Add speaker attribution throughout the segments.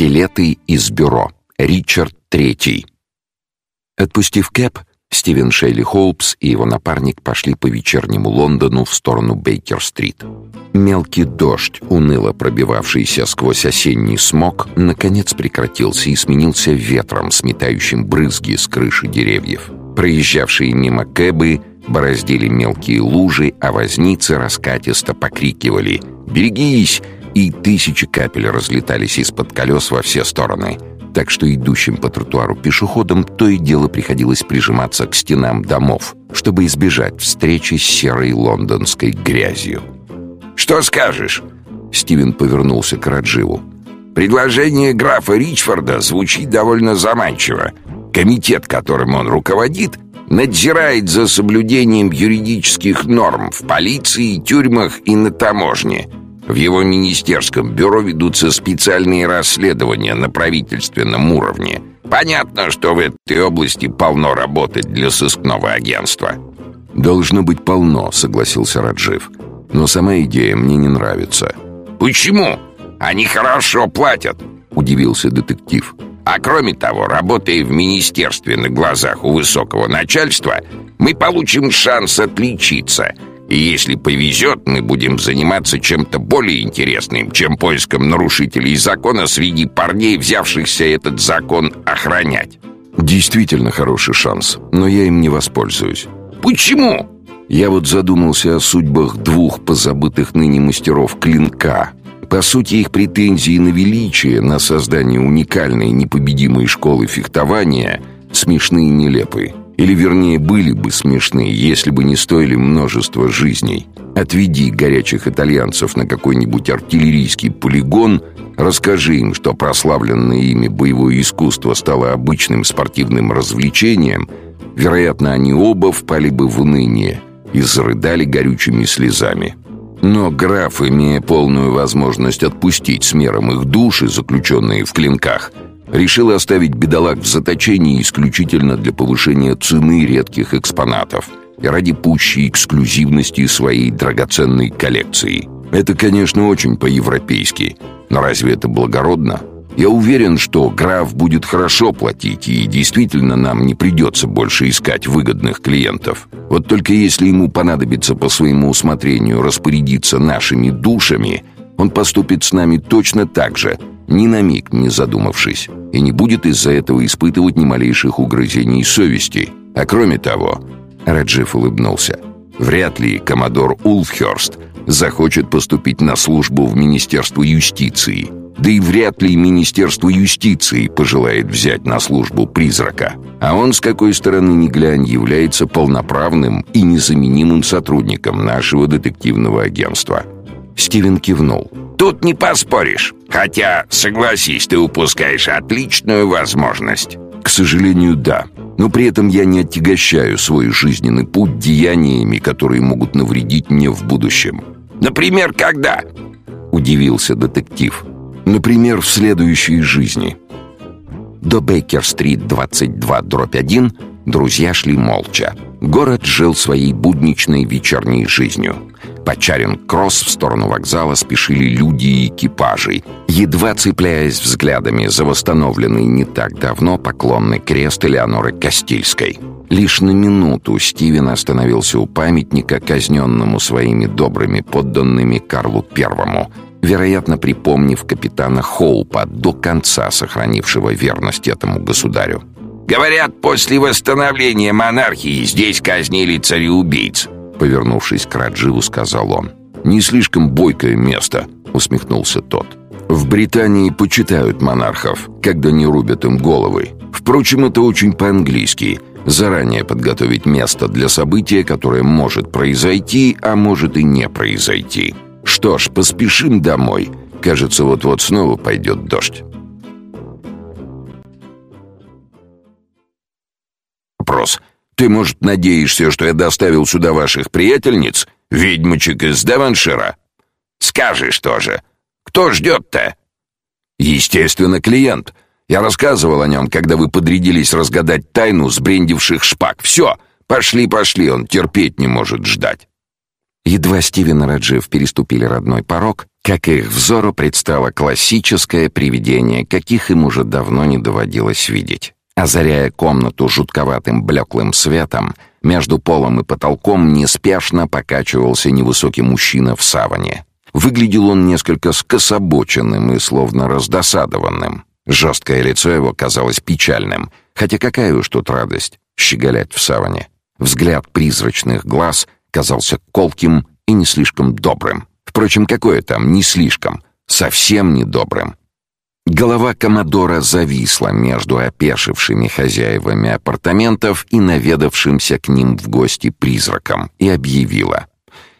Speaker 1: Скелеты из бюро. Ричард Третий. Отпустив Кэп, Стивен Шейли Холпс и его напарник пошли по вечернему Лондону в сторону Бейкер-стрит. Мелкий дождь, уныло пробивавшийся сквозь осенний смог, наконец прекратился и сменился ветром, сметающим брызги с крыши деревьев. Проезжавшие мимо кэбы бороздили мелкие лужи, а возницы раскатисто покрикивали «Берегись!» И тысячи капель разлетались из-под колес во все стороны — так что идущим по тротуару пешеходам то и дело приходилось прижиматься к стенам домов, чтобы избежать встречи с серой лондонской грязью.
Speaker 2: «Что скажешь?»
Speaker 1: Стивен повернулся к Радживу.
Speaker 2: «Предложение графа Ричфорда звучит довольно заманчиво. Комитет, которым он руководит, надзирает за соблюдением юридических норм в полиции, тюрьмах и на таможне». В его министерском бюро ведутся специальные расследования на правительственном уровне. Понятно, что в этой области полно работы для сыскного агентства.
Speaker 1: Должно быть полно, согласился Раджив. Но сама идея мне не нравится.
Speaker 2: Почему? Они хорошо платят, удивился детектив. А кроме того, работая в министерстве на глазах у высокого начальства, мы получим шанс отличиться – и если повезет, мы будем заниматься чем-то более интересным, чем поиском нарушителей закона среди парней, взявшихся этот закон охранять.
Speaker 1: Действительно хороший шанс, но я им не воспользуюсь.
Speaker 2: Почему?
Speaker 1: Я вот задумался о судьбах двух позабытых ныне мастеров клинка. По сути, их претензии на величие, на создание уникальной непобедимой школы фехтования смешны и нелепы. Или, вернее, были бы смешны, если бы не стоили множество жизней. Отведи горячих итальянцев на какой-нибудь артиллерийский полигон, расскажи им, что прославленное ими боевое искусство стало обычным спортивным развлечением, вероятно, они оба впали бы в уныние и зарыдали горючими слезами. Но граф, имея полную возможность отпустить с мером их души, заключенные в клинках – решил оставить бедолаг в заточении исключительно для повышения цены редких экспонатов и ради пущей эксклюзивности своей драгоценной коллекции. Это, конечно, очень по-европейски, но разве это благородно? Я уверен, что граф будет хорошо платить, и действительно нам не придется больше искать выгодных клиентов. Вот только если ему понадобится по своему усмотрению распорядиться нашими душами, он поступит с нами точно так же, ни на миг не задумавшись, и не будет из-за этого испытывать ни малейших угрызений совести. А кроме того, Раджив улыбнулся, вряд ли коммодор Улфхерст захочет поступить на службу в Министерство юстиции. Да и вряд ли Министерство юстиции пожелает взять на службу призрака. А он, с какой стороны ни глянь, является полноправным и незаменимым сотрудником нашего детективного агентства. Стивен кивнул.
Speaker 2: Тут не поспоришь. Хотя, согласись, ты упускаешь отличную возможность.
Speaker 1: К сожалению, да. Но при этом я не отягощаю свой жизненный путь деяниями, которые могут навредить мне в будущем.
Speaker 2: Например, когда?
Speaker 1: Удивился детектив. Например, в следующей жизни. До Бейкер-стрит 22 дробь 1 друзья шли молча. Город жил своей будничной вечерней жизнью. По Чаринг-Кросс в сторону вокзала спешили люди и экипажи, едва цепляясь взглядами за восстановленный не так давно поклонный крест Элеоноры Кастильской. Лишь на минуту Стивен остановился у памятника, казненному своими добрыми подданными Карлу Первому, вероятно, припомнив капитана Хоупа, до конца сохранившего верность этому государю.
Speaker 2: «Говорят, после восстановления монархии здесь казнили цареубийц»,
Speaker 1: Повернувшись к Радживу, сказал он. «Не слишком бойкое место», — усмехнулся тот. «В Британии почитают монархов, когда не рубят им головы. Впрочем, это очень по-английски. Заранее подготовить место для события, которое может произойти, а может и не произойти. Что ж, поспешим домой. Кажется, вот-вот снова пойдет дождь».
Speaker 2: Вопрос. Ты, может, надеешься, что я доставил сюда ваших приятельниц, ведьмочек из Деваншира? Скажешь тоже. Кто ждет-то?
Speaker 1: Естественно, клиент. Я рассказывал о нем, когда вы подрядились разгадать тайну сбрендивших шпаг. Все, пошли, пошли, он терпеть не может ждать. Едва Стивен и Раджив переступили родной порог, Как их взору предстало классическое привидение, каких им уже давно не доводилось видеть. Озаряя комнату жутковатым блеклым светом, между полом и потолком неспешно покачивался невысокий мужчина в саване. Выглядел он несколько скособоченным и словно раздосадованным. Жесткое лицо его казалось печальным, хотя какая уж тут радость щеголять в саване. Взгляд призрачных глаз казался колким и не слишком добрым. Впрочем, какое там не слишком, совсем не добрым. Голова комодора зависла между опешившими хозяевами апартаментов и наведавшимся к ним в гости призраком и объявила: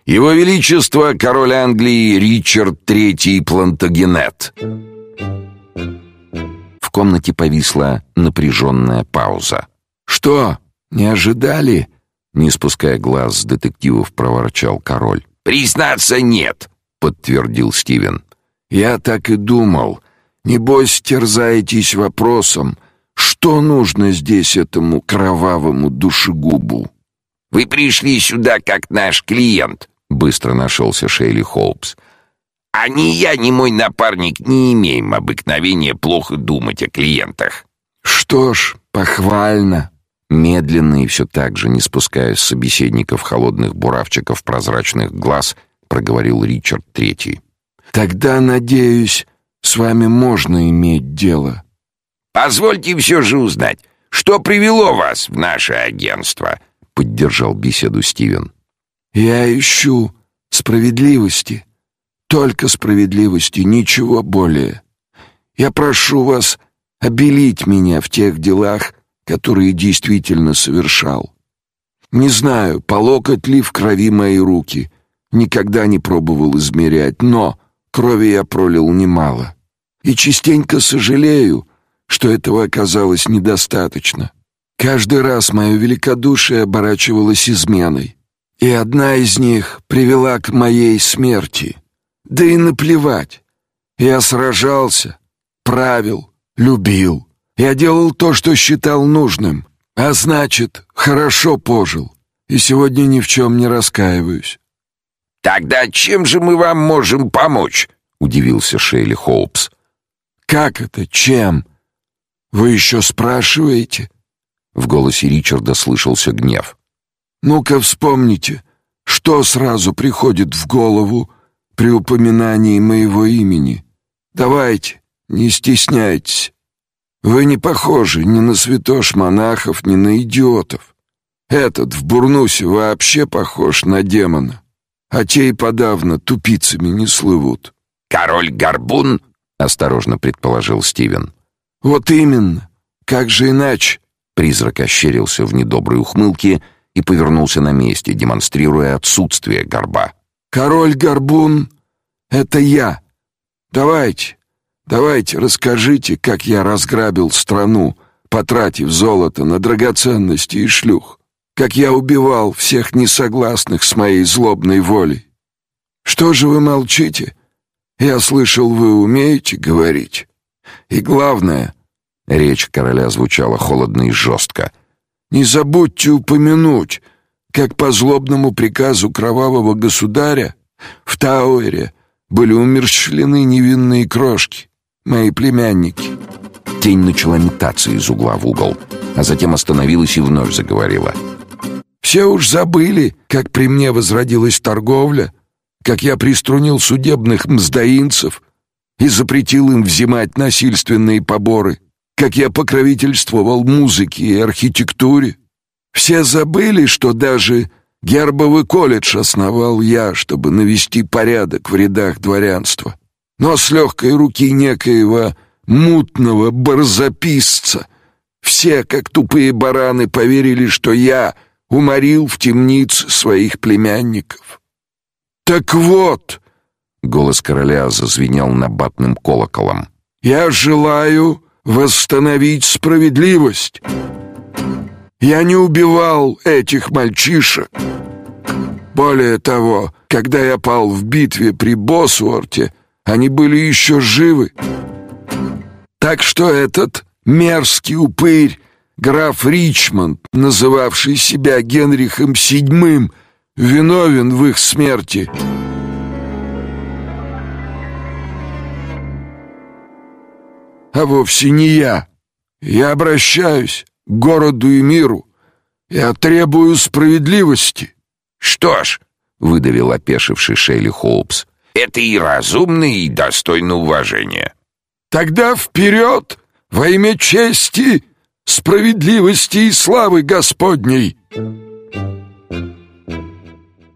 Speaker 1: "Его величество король Англии Ричард III Плантагенет". В комнате повисла напряженная пауза.
Speaker 2: «Что, не ожидали?»
Speaker 1: Не спуская глаз с детективов, проворчал король.
Speaker 2: «Признаться, нет», — подтвердил Стивен.
Speaker 3: «Я так и думал. Небось, терзаетесь вопросом, что нужно здесь этому кровавому душегубу?»
Speaker 2: «Вы пришли сюда как наш клиент», — быстро нашелся Шейли Холпс. «А ни я, ни мой напарник не имеем обыкновения плохо думать о клиентах».
Speaker 3: «Что ж, похвально»,
Speaker 1: Медленно и все так же, не спуская с собеседников холодных буравчиков прозрачных глаз, проговорил Ричард Третий.
Speaker 3: «Тогда, надеюсь, с вами можно иметь дело».
Speaker 2: «Позвольте все же узнать, что привело вас в наше агентство?» — поддержал беседу Стивен.
Speaker 3: «Я ищу справедливости, только справедливости, ничего более. Я прошу вас обелить меня в тех делах, которые действительно совершал. Не знаю, по локоть ли в крови мои руки. Никогда не пробовал измерять, но крови я пролил немало. И частенько сожалею, что этого оказалось недостаточно. Каждый раз мое великодушие оборачивалось изменой. И одна из них привела к моей смерти. Да и наплевать. Я сражался, правил, любил. Я делал то, что считал нужным, а значит, хорошо пожил, и сегодня ни в чем не раскаиваюсь.
Speaker 2: Тогда чем же мы вам можем помочь? удивился Шейли Хоупс.
Speaker 3: Как это, чем? Вы еще спрашиваете?
Speaker 1: В голосе Ричарда слышался гнев.
Speaker 3: Ну-ка вспомните, что сразу приходит в голову при упоминании моего имени. Давайте, не стесняйтесь. Вы не похожи ни на святош монахов, ни на идиотов. Этот в бурнусе вообще похож на демона, а те и подавно тупицами не слывут.
Speaker 2: Король Горбун,
Speaker 1: осторожно предположил Стивен.
Speaker 3: Вот именно. Как же иначе?
Speaker 1: Призрак ощерился в недоброй ухмылке и повернулся на месте, демонстрируя отсутствие горба.
Speaker 3: Король Горбун это я. Давайте, Давайте, расскажите, как я разграбил страну, потратив золото на драгоценности и шлюх. Как я убивал всех несогласных с моей злобной волей. Что же вы молчите? Я слышал, вы умеете говорить. И главное, речь короля звучала холодно и жестко. Не забудьте упомянуть, как по злобному приказу кровавого государя в Тауэре были умерщвлены невинные крошки мои племянники».
Speaker 1: Тень начала метаться из угла в угол, а затем остановилась и вновь заговорила.
Speaker 3: «Все уж забыли, как при мне возродилась торговля, как я приструнил судебных мздоинцев и запретил им взимать насильственные поборы, как я покровительствовал музыке и архитектуре. Все забыли, что даже гербовый колледж основал я, чтобы навести порядок в рядах дворянства но с легкой руки некоего мутного барзаписца. Все, как тупые бараны, поверили, что я уморил в темнице своих племянников. Так вот, голос короля зазвенел набатным колоколом. Я желаю восстановить справедливость. Я не убивал этих мальчишек. Более того, когда я пал в битве при Босуорте, они были еще живы. Так что этот мерзкий упырь, граф Ричмонд, называвший себя Генрихом VII, виновен в их смерти. А вовсе не я. Я обращаюсь к городу и миру. Я требую справедливости.
Speaker 2: Что ж, выдавил опешивший Шейли Хоупс. Это и разумно, и достойно уважения.
Speaker 3: Тогда вперед во имя чести справедливости и славы Господней!»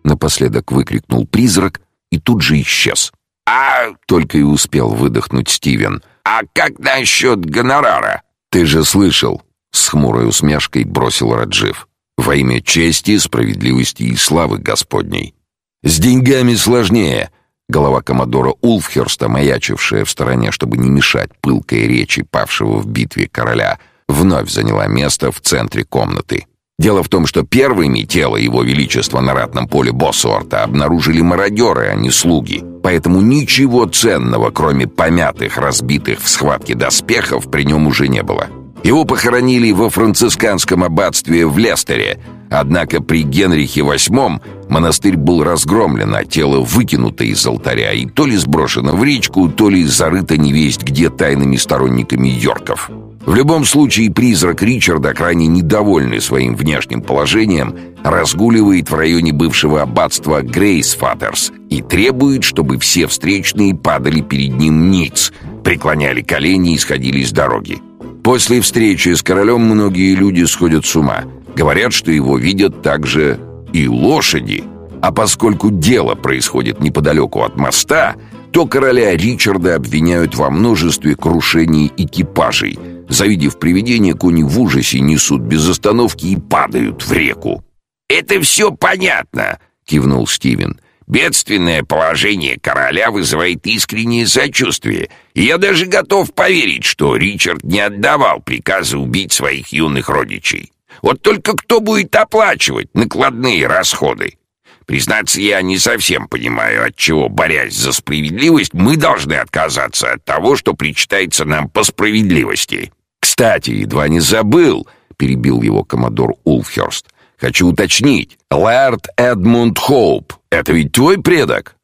Speaker 1: Напоследок выкрикнул призрак и тут же исчез.
Speaker 2: «А...» — только и успел выдохнуть Стивен. «А как насчет гонорара?»
Speaker 1: «Ты же слышал!» — с хмурой усмешкой бросил Раджив. «Во имя чести, справедливости и славы Господней!» «С деньгами сложнее!» Голова коммодора Улфхерста, маячившая в стороне, чтобы не мешать пылкой речи павшего в битве короля, вновь заняла место в центре комнаты. Дело в том, что первыми тело его величества на ратном поле Боссуарта обнаружили мародеры, а не слуги. Поэтому ничего ценного, кроме помятых, разбитых в схватке доспехов, при нем уже не было. Его похоронили во францисканском аббатстве в Лестере, однако при Генрихе VIII монастырь был разгромлен, а тело выкинуто из алтаря и то ли сброшено в речку, то ли зарыто невесть где тайными сторонниками Йорков. В любом случае, призрак Ричарда, крайне недовольный своим внешним положением, разгуливает в районе бывшего аббатства Грейсфатерс и требует, чтобы все встречные падали перед ним ниц, преклоняли колени и сходили с дороги. После встречи с королем многие люди сходят с ума. Говорят, что его видят также и лошади. А поскольку дело происходит неподалеку от моста, то короля Ричарда обвиняют во множестве крушений экипажей. Завидев привидение, кони в ужасе несут без остановки и падают в реку.
Speaker 2: «Это все понятно», — кивнул Стивен. Бедственное положение короля вызывает искреннее сочувствие, и я даже готов поверить, что Ричард не отдавал приказа убить своих юных родичей. Вот только кто будет оплачивать накладные расходы? Признаться, я не совсем понимаю, от чего, борясь за справедливость, мы должны отказаться от того, что причитается нам по справедливости.
Speaker 1: Кстати, едва не забыл, перебил его коммодор Улфхерст. Хочу уточнить. Лэрд Эдмунд Хоуп — это ведь твой предок?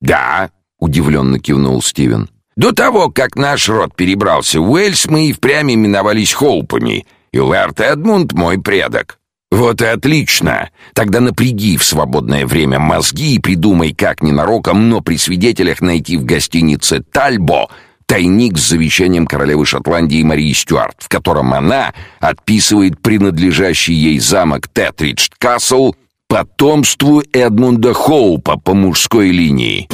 Speaker 2: Да,
Speaker 1: удивленно кивнул Стивен.
Speaker 2: До того, как наш род перебрался в Уэльс, мы и впрямь именовались Хоупами, и Лэрд Эдмунд — мой предок.
Speaker 1: Вот и отлично. Тогда напряги в свободное время мозги и придумай, как ненароком, но при свидетелях найти в гостинице «Тальбо» тайник с завещанием королевы Шотландии Марии Стюарт, в котором она отписывает принадлежащий ей замок Тетридж Касл потомству Эдмунда Хоупа по мужской линии.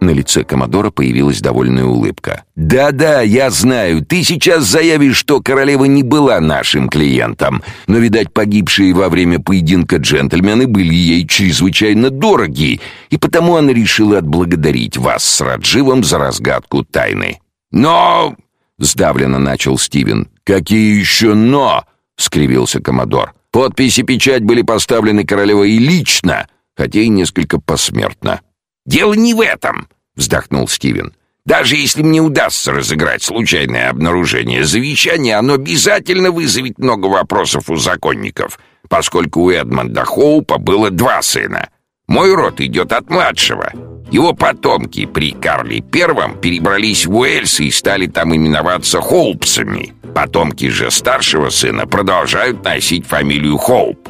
Speaker 1: На лице Комодора появилась довольная улыбка. «Да-да, я знаю, ты сейчас заявишь, что королева не была нашим клиентом, но, видать, погибшие во время поединка джентльмены были ей чрезвычайно дороги, и потому она решила отблагодарить вас с Радживом за разгадку тайны».
Speaker 2: «Но...»
Speaker 1: — сдавленно начал Стивен. «Какие еще «но»?» — скривился Комодор. «Подпись и печать были поставлены королевой лично, хотя и несколько посмертно».
Speaker 2: «Дело не в этом», — вздохнул Стивен. «Даже если мне удастся разыграть случайное обнаружение завещания, оно обязательно вызовет много вопросов у законников, поскольку у Эдмонда Хоупа было два сына. Мой род идет от младшего. Его потомки при Карле Первом перебрались в Уэльс и стали там именоваться Хоупсами. Потомки же старшего сына продолжают носить фамилию Хоуп.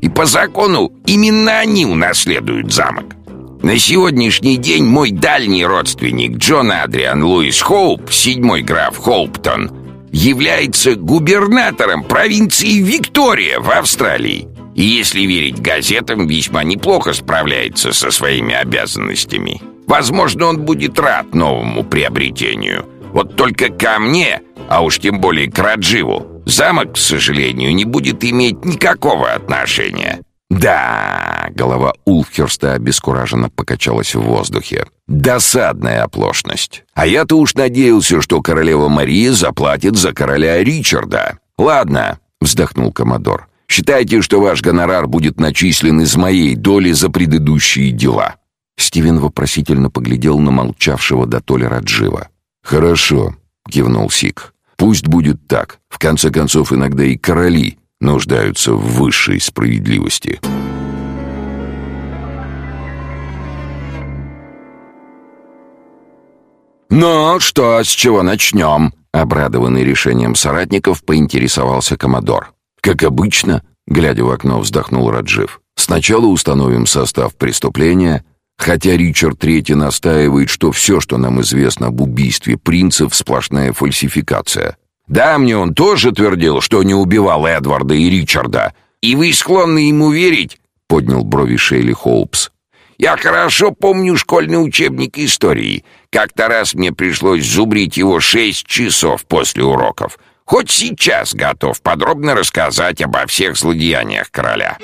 Speaker 2: И по закону именно они унаследуют замок. На сегодняшний день мой дальний родственник Джон Адриан Луис Хоуп, седьмой граф Хоуптон, является губернатором провинции Виктория в Австралии. И если верить газетам, весьма неплохо справляется со своими обязанностями. Возможно, он будет рад новому приобретению. Вот только ко мне, а уж тем более к Радживу, замок, к сожалению, не будет иметь никакого отношения.
Speaker 1: «Да!» — голова Улфхерста обескураженно покачалась в воздухе. «Досадная оплошность. А я-то уж надеялся, что королева Мария заплатит за короля Ричарда. Ладно», — вздохнул Комодор. «Считайте, что ваш гонорар будет начислен из моей доли за предыдущие дела». Стивен вопросительно поглядел на молчавшего до толи Раджива. «Хорошо», — кивнул Сик. «Пусть будет так. В конце концов, иногда и короли нуждаются в высшей справедливости. «Ну, что, с чего начнем?» Обрадованный решением соратников, поинтересовался Комодор. «Как обычно», — глядя в окно, вздохнул Раджив. «Сначала установим состав преступления, хотя Ричард Третий настаивает, что все, что нам известно об убийстве принцев, сплошная фальсификация. Да, мне он тоже твердил, что не убивал Эдварда и Ричарда. И вы склонны ему верить?» — поднял брови Шейли Холпс.
Speaker 2: Я хорошо помню школьный учебник истории. Как-то раз мне пришлось зубрить его шесть часов после уроков. Хоть сейчас готов подробно рассказать обо всех злодеяниях короля.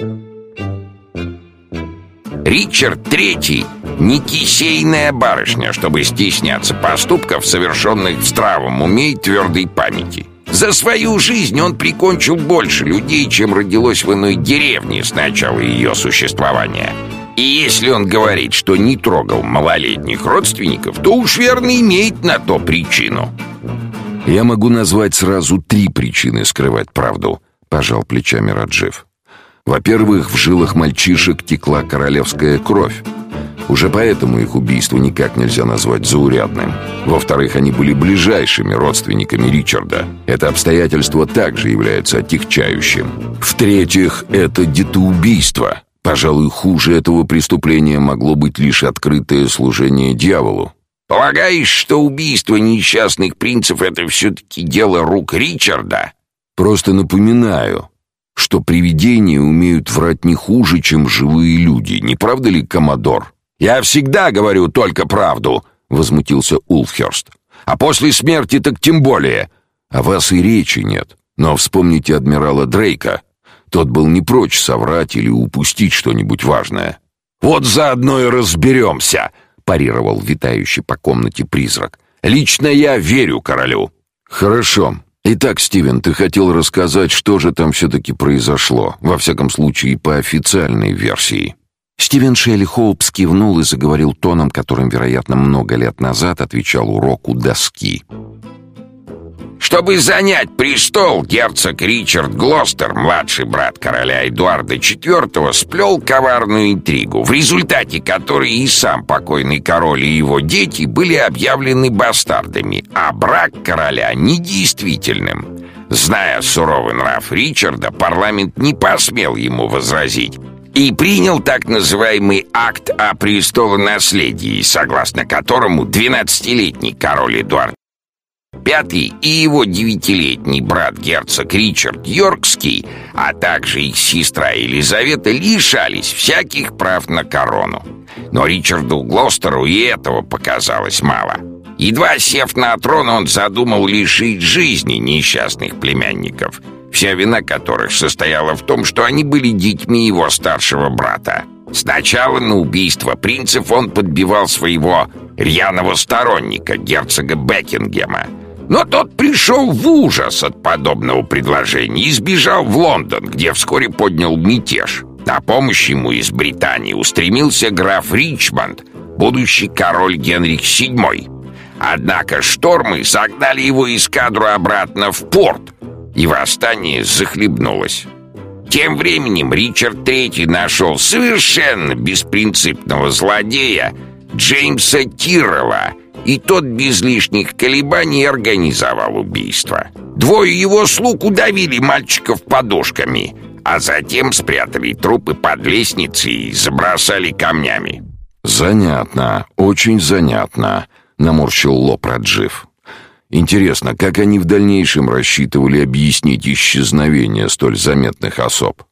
Speaker 2: Ричард Третий не кисейная барышня, чтобы стесняться поступков, совершенных в здравом уме и твердой памяти. За свою жизнь он прикончил больше людей, чем родилось в иной деревне с начала ее существования. И если он говорит, что не трогал малолетних родственников, то уж верно имеет на то причину.
Speaker 1: «Я могу назвать сразу три причины скрывать правду», — пожал плечами Раджив. «Во-первых, в жилах мальчишек текла королевская кровь. Уже поэтому их убийство никак нельзя назвать заурядным. Во-вторых, они были ближайшими родственниками Ричарда. Это обстоятельство также является отягчающим. В-третьих, это детоубийство. Пожалуй, хуже этого преступления могло быть лишь открытое служение дьяволу.
Speaker 2: Полагаешь, что убийство несчастных принцев — это все-таки дело рук Ричарда?
Speaker 1: Просто напоминаю, что привидения умеют врать не хуже, чем живые люди. Не правда ли, Комодор?
Speaker 2: Я всегда говорю только правду, возмутился Улфхерст. А после смерти так тем более.
Speaker 1: О вас и речи нет. Но вспомните адмирала Дрейка. Тот был не прочь соврать или упустить что-нибудь важное.
Speaker 2: «Вот заодно и разберемся», — парировал витающий по комнате призрак. «Лично я верю королю».
Speaker 1: «Хорошо. Итак, Стивен, ты хотел рассказать, что же там все-таки произошло, во всяком случае, по официальной версии».
Speaker 4: Стивен Шелли Хоупс кивнул и заговорил тоном, которым, вероятно, много лет назад отвечал уроку доски.
Speaker 2: Чтобы занять престол, герцог Ричард Глостер, младший брат короля Эдуарда IV, сплел коварную интригу, в результате которой и сам покойный король и его дети были объявлены бастардами, а брак короля недействительным. Зная суровый нрав Ричарда, парламент не посмел ему возразить и принял так называемый акт о престолонаследии, согласно которому 12-летний король Эдуард Пятый и его девятилетний брат герцог Ричард Йоркский, а также их сестра Елизавета лишались всяких прав на корону. Но Ричарду Глостеру и этого показалось мало. Едва сев на трон, он задумал лишить жизни несчастных племянников, вся вина которых состояла в том, что они были детьми его старшего брата. Сначала на убийство принцев он подбивал своего рьяного сторонника, герцога Бекингема, но тот пришел в ужас от подобного предложения и сбежал в Лондон, где вскоре поднял мятеж. На помощь ему из Британии устремился граф Ричмонд, будущий король Генрих VII. Однако штормы согнали его эскадру обратно в порт, и восстание захлебнулось. Тем временем Ричард III нашел совершенно беспринципного злодея Джеймса Тиррелла — и тот без лишних колебаний организовал убийство. Двое его слуг удавили мальчиков подушками, а затем спрятали трупы под лестницей и забросали камнями.
Speaker 1: «Занятно, очень занятно», — наморщил лоб Раджив. «Интересно, как они в дальнейшем рассчитывали объяснить исчезновение столь заметных особ?»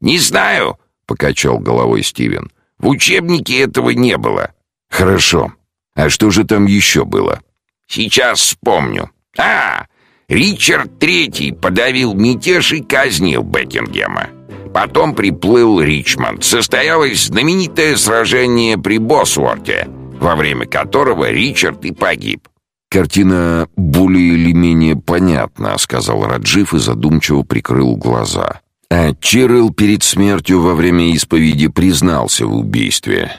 Speaker 2: «Не знаю», — покачал головой Стивен. «В учебнике этого не было».
Speaker 1: «Хорошо. А что же там еще было?
Speaker 2: Сейчас вспомню. А, Ричард Третий подавил мятеж и казнил Бекингема. Потом приплыл Ричмонд. Состоялось знаменитое сражение при Босворте, во время которого Ричард и погиб.
Speaker 1: «Картина более или менее понятна», — сказал Раджив и задумчиво прикрыл глаза. А Чирилл перед смертью во время исповеди признался в убийстве.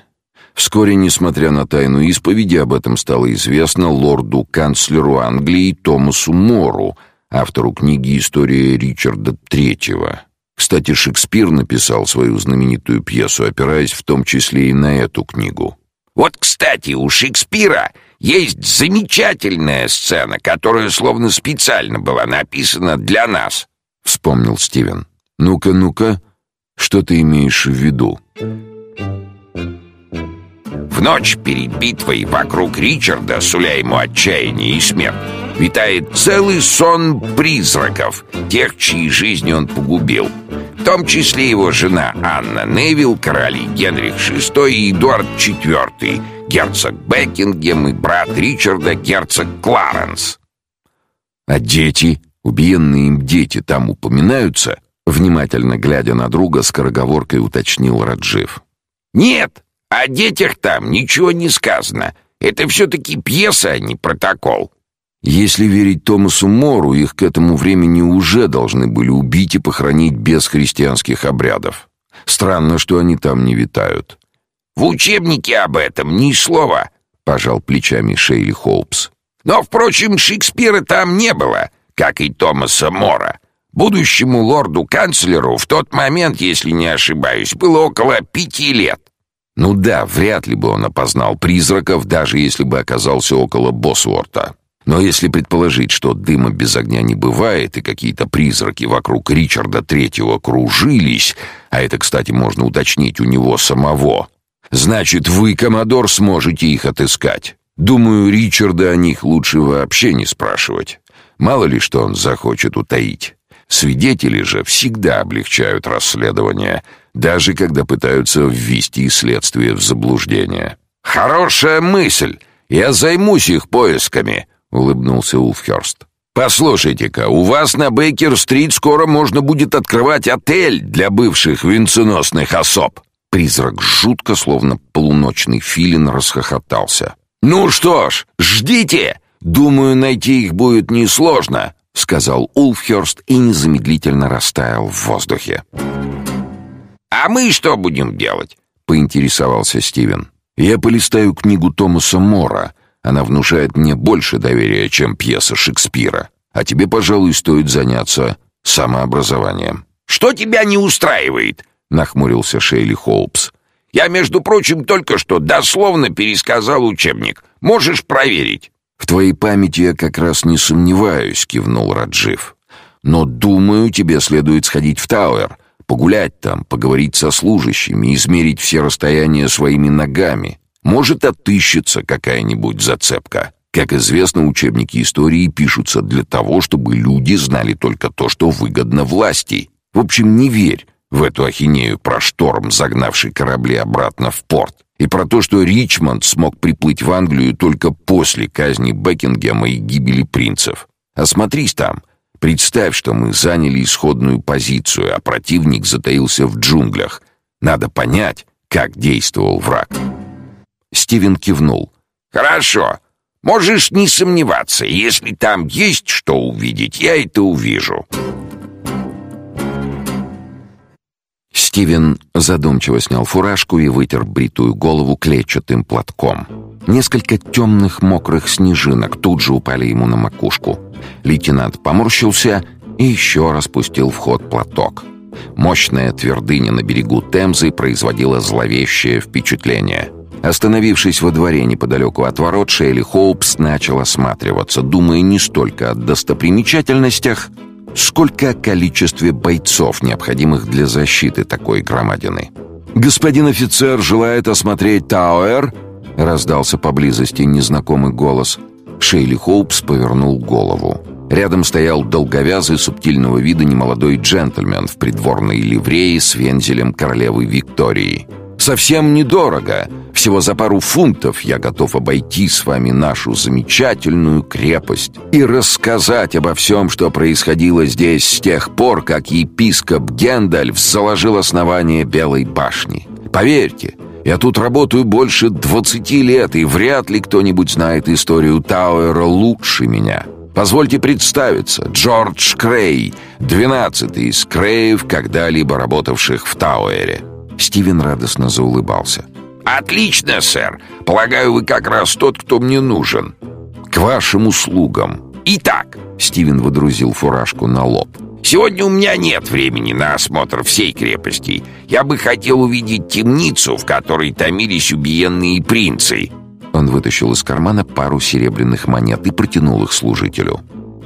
Speaker 1: Вскоре, несмотря на тайну исповеди, об этом стало известно лорду-канцлеру Англии Томасу Мору, автору книги «История Ричарда III». Кстати, Шекспир написал свою знаменитую пьесу, опираясь в том числе и на эту книгу.
Speaker 2: «Вот, кстати, у Шекспира Есть замечательная сцена, которая словно специально была написана для нас», — вспомнил Стивен.
Speaker 1: «Ну-ка, ну-ка, что ты имеешь в виду?»
Speaker 2: В ночь перед битвой вокруг Ричарда, суля ему отчаяние и смерть, витает целый сон призраков, тех, чьи жизни он погубил. В том числе его жена Анна Невилл, короли Генрих VI и Эдуард IV, герцог Бекингем и брат Ричарда, герцог Кларенс.
Speaker 1: А дети, убиенные им дети, там упоминаются? Внимательно глядя на друга, скороговоркой уточнил Раджив.
Speaker 2: «Нет, о детях там ничего не сказано. Это все-таки пьеса, а не протокол».
Speaker 1: Если верить Томасу Мору, их к этому времени уже должны были убить и похоронить без христианских обрядов. Странно, что они там не витают.
Speaker 2: В учебнике об этом ни слова, пожал плечами Шейли Холпс. Но, впрочем, Шекспира там не было, как и Томаса Мора. Будущему лорду-канцлеру в тот момент, если не ошибаюсь, было около пяти лет.
Speaker 1: Ну да, вряд ли бы он опознал призраков, даже если бы оказался около Босворта. Но если предположить, что дыма без огня не бывает, и какие-то призраки вокруг Ричарда Третьего кружились, а это, кстати, можно уточнить у него самого, значит, вы, коммодор, сможете их отыскать. Думаю, Ричарда о них лучше вообще не спрашивать. Мало ли что он захочет утаить. Свидетели же всегда облегчают расследование, даже когда пытаются ввести следствие в заблуждение.
Speaker 2: «Хорошая мысль! Я займусь их поисками!» — улыбнулся Улфхерст. «Послушайте-ка, у вас на Бейкер-стрит скоро можно будет открывать отель для бывших венценосных особ!»
Speaker 1: Призрак жутко, словно полуночный филин, расхохотался.
Speaker 2: «Ну что ж, ждите! Думаю, найти их будет несложно!» — сказал Улфхерст и незамедлительно растаял в воздухе. «А мы что будем делать?» — поинтересовался Стивен.
Speaker 1: «Я полистаю книгу Томаса Мора. Она внушает мне больше доверия, чем пьеса Шекспира. А тебе, пожалуй, стоит заняться самообразованием».
Speaker 2: «Что тебя не устраивает?» — нахмурился Шейли Холпс. «Я, между прочим, только что дословно пересказал учебник. Можешь проверить».
Speaker 1: «В твоей памяти я как раз не сомневаюсь», — кивнул Раджив. «Но, думаю, тебе следует сходить в Тауэр, погулять там, поговорить со служащими, измерить все расстояния своими ногами. Может, отыщется какая-нибудь зацепка». Как известно, учебники истории пишутся для того, чтобы люди знали только то, что выгодно власти. В общем, не верь в эту ахинею про шторм, загнавший корабли обратно в порт и про то, что Ричмонд смог приплыть в Англию только после казни Бекингема и гибели принцев. Осмотрись там. Представь, что мы заняли исходную позицию, а противник затаился в джунглях. Надо понять, как действовал враг. Стивен кивнул.
Speaker 2: Хорошо. Можешь не сомневаться, если там есть что увидеть, я это увижу.
Speaker 4: Стивен задумчиво снял фуражку и вытер бритую голову клетчатым платком. Несколько темных мокрых снежинок тут же упали ему на макушку. Лейтенант поморщился и еще раз пустил в ход платок. Мощная твердыня на берегу Темзы производила зловещее впечатление. Остановившись во дворе неподалеку от ворот, Шейли Хоупс начал осматриваться, думая не столько о достопримечательностях, Сколько о количестве бойцов, необходимых для защиты такой громадины? «Господин офицер желает осмотреть Тауэр?» Раздался поблизости незнакомый голос. Шейли Хоупс повернул голову. Рядом стоял долговязый, субтильного вида немолодой джентльмен в придворной ливрее с вензелем королевы Виктории. «Совсем недорого. Всего за пару фунтов я готов обойти с вами нашу замечательную крепость и рассказать обо всем, что происходило здесь с тех пор, как епископ Гендальф заложил основание Белой башни. Поверьте, я тут работаю больше двадцати лет, и вряд ли кто-нибудь знает историю Тауэра лучше меня. Позвольте представиться, Джордж Крей, двенадцатый из Креев, когда-либо работавших в Тауэре». Стивен радостно заулыбался.
Speaker 2: «Отлично, сэр. Полагаю, вы как раз тот, кто мне нужен».
Speaker 1: «К вашим услугам».
Speaker 2: «Итак», — Стивен водрузил фуражку на лоб, «сегодня у меня нет времени на осмотр всей крепости. Я бы хотел увидеть темницу, в которой томились убиенные принцы».
Speaker 4: Он вытащил из кармана пару серебряных монет и протянул их служителю.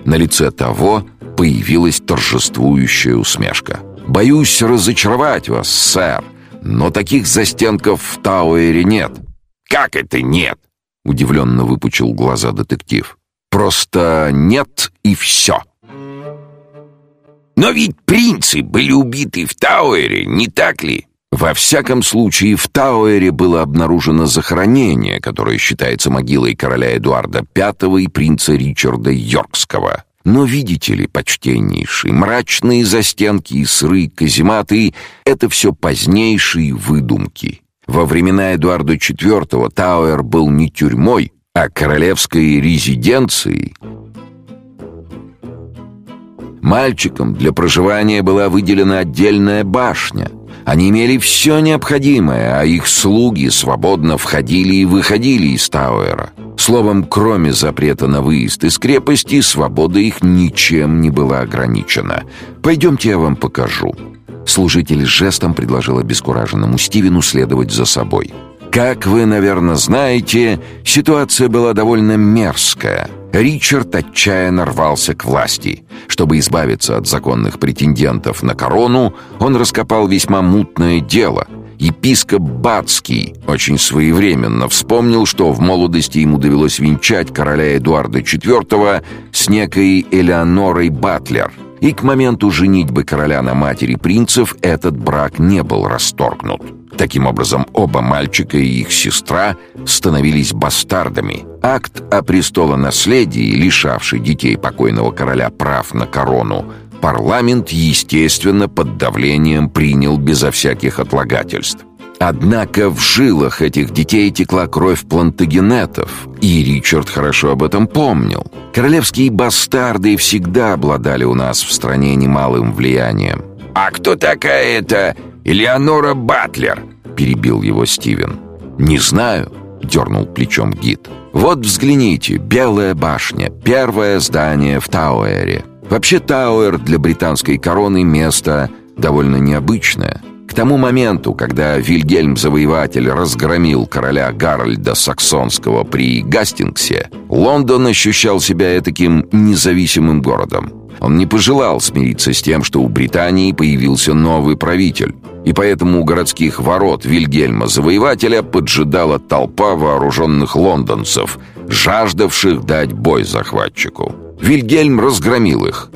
Speaker 4: На лице того появилась торжествующая усмешка. «Боюсь разочаровать вас, сэр, но таких застенков в Тауэре нет».
Speaker 2: «Как это нет?»
Speaker 4: — удивленно выпучил глаза детектив. «Просто нет и все».
Speaker 2: «Но ведь принцы были убиты в Тауэре, не так ли?»
Speaker 4: Во всяком случае, в Тауэре было обнаружено захоронение, которое считается могилой короля Эдуарда V и принца Ричарда Йоркского. Но видите ли, почтеннейший, мрачные застенки и сыры, казематы — это все позднейшие выдумки. Во времена Эдуарда IV Тауэр был не тюрьмой, а королевской резиденцией. Мальчикам для проживания была выделена отдельная башня. Они имели все необходимое, а их слуги свободно входили и выходили из Тауэра. Словом, кроме запрета на выезд из крепости, свобода их ничем не была ограничена. «Пойдемте, я вам покажу». Служитель жестом предложил обескураженному Стивену следовать за собой. Как вы, наверное, знаете, ситуация была довольно мерзкая. Ричард отчаянно рвался к власти. Чтобы избавиться от законных претендентов на корону, он раскопал весьма мутное дело. Епископ Бацкий очень своевременно вспомнил, что в молодости ему довелось венчать короля Эдуарда IV с некой Элеонорой Батлер. И к моменту женитьбы короля на матери принцев этот брак не был расторгнут. Таким образом, оба мальчика и их сестра становились бастардами. Акт о престолонаследии, лишавший детей покойного короля прав на корону, парламент, естественно, под давлением принял безо всяких отлагательств. Однако в жилах этих детей текла кровь плантагенетов, и Ричард хорошо об этом помнил. Королевские бастарды всегда обладали у нас в стране немалым влиянием.
Speaker 2: «А кто такая эта Элеонора Батлер?» — перебил его Стивен.
Speaker 4: «Не знаю», — дернул плечом гид. «Вот взгляните, Белая башня, первое здание в Тауэре. Вообще Тауэр для британской короны место довольно необычное. К тому моменту, когда Вильгельм Завоеватель разгромил короля Гарольда Саксонского при Гастингсе, Лондон ощущал себя таким независимым городом. Он не пожелал смириться с тем, что у Британии появился новый правитель, и поэтому у городских ворот Вильгельма Завоевателя поджидала толпа вооруженных лондонцев, жаждавших дать бой захватчику. Вильгельм разгромил их,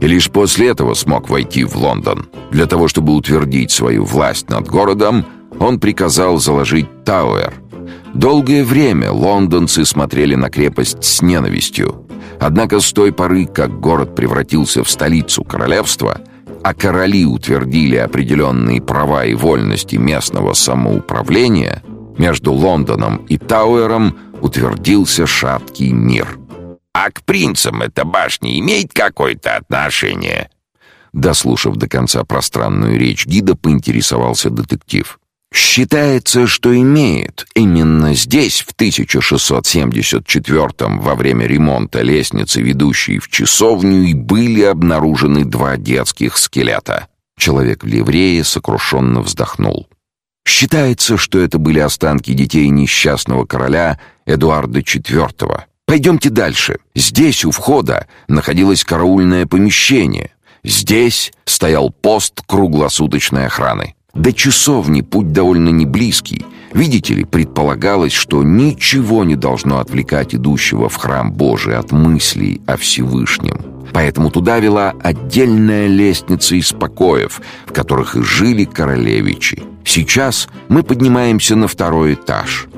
Speaker 4: и лишь после этого смог войти в Лондон. Для того, чтобы утвердить свою власть над городом, он приказал заложить Тауэр. Долгое время лондонцы смотрели на крепость с ненавистью. Однако с той поры, как город превратился в столицу королевства, а короли утвердили определенные права и вольности местного самоуправления, между Лондоном и Тауэром утвердился шаткий мир.
Speaker 2: «А к принцам эта башня имеет какое-то отношение?»
Speaker 4: Дослушав до конца пространную речь гида, поинтересовался детектив. Считается, что имеет. Именно здесь, в 1674 во время ремонта лестницы, ведущей в часовню, и были обнаружены два детских скелета. Человек в ливрее сокрушенно вздохнул. Считается, что это были останки детей несчастного короля Эдуарда IV. Пойдемте дальше. Здесь у входа находилось караульное помещение. Здесь стоял пост круглосуточной охраны. До часовни путь довольно неблизкий. Видите ли, предполагалось, что ничего не должно отвлекать идущего в храм Божий от мыслей о Всевышнем. Поэтому туда вела отдельная лестница из покоев, в которых и жили королевичи. Сейчас мы поднимаемся на второй этаж.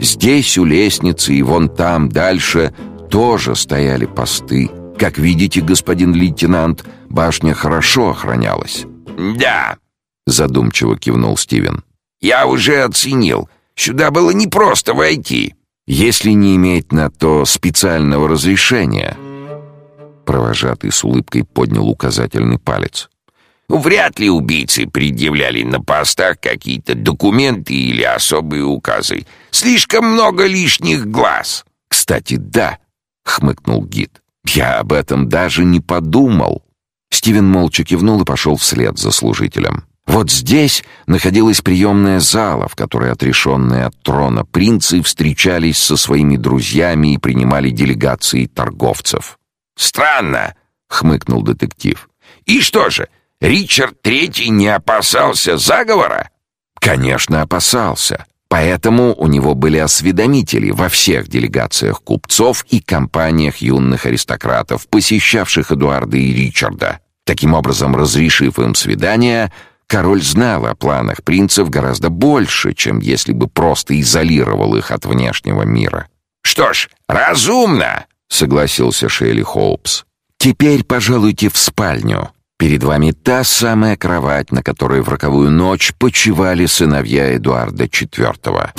Speaker 4: Здесь у лестницы и вон там дальше тоже стояли посты. Как видите, господин лейтенант, башня хорошо охранялась.
Speaker 2: «Да»,
Speaker 4: задумчиво кивнул Стивен.
Speaker 2: Я уже оценил. Сюда было не просто войти,
Speaker 4: если не иметь на то специального разрешения. Провожатый с улыбкой поднял указательный палец.
Speaker 2: Вряд ли убийцы предъявляли на постах какие-то документы или особые указы. Слишком много лишних глаз.
Speaker 4: Кстати, да, хмыкнул гид. Я об этом даже не подумал. Стивен молча кивнул и пошел вслед за служителем. Вот здесь находилась приемная зала, в которой отрешенные от трона принцы встречались со своими друзьями и принимали делегации торговцев.
Speaker 2: «Странно», — хмыкнул детектив. «И что же, Ричард Третий не опасался заговора?»
Speaker 4: «Конечно, опасался. Поэтому у него были осведомители во всех делегациях купцов и компаниях юных аристократов, посещавших Эдуарда и Ричарда. Таким образом, разрешив им свидание, король знал о планах принцев гораздо больше, чем если бы просто изолировал их от внешнего мира.
Speaker 2: «Что ж, разумно!» — согласился Шейли Холпс.
Speaker 4: «Теперь пожалуйте в спальню. Перед вами та самая кровать, на которой в роковую ночь почивали сыновья Эдуарда IV.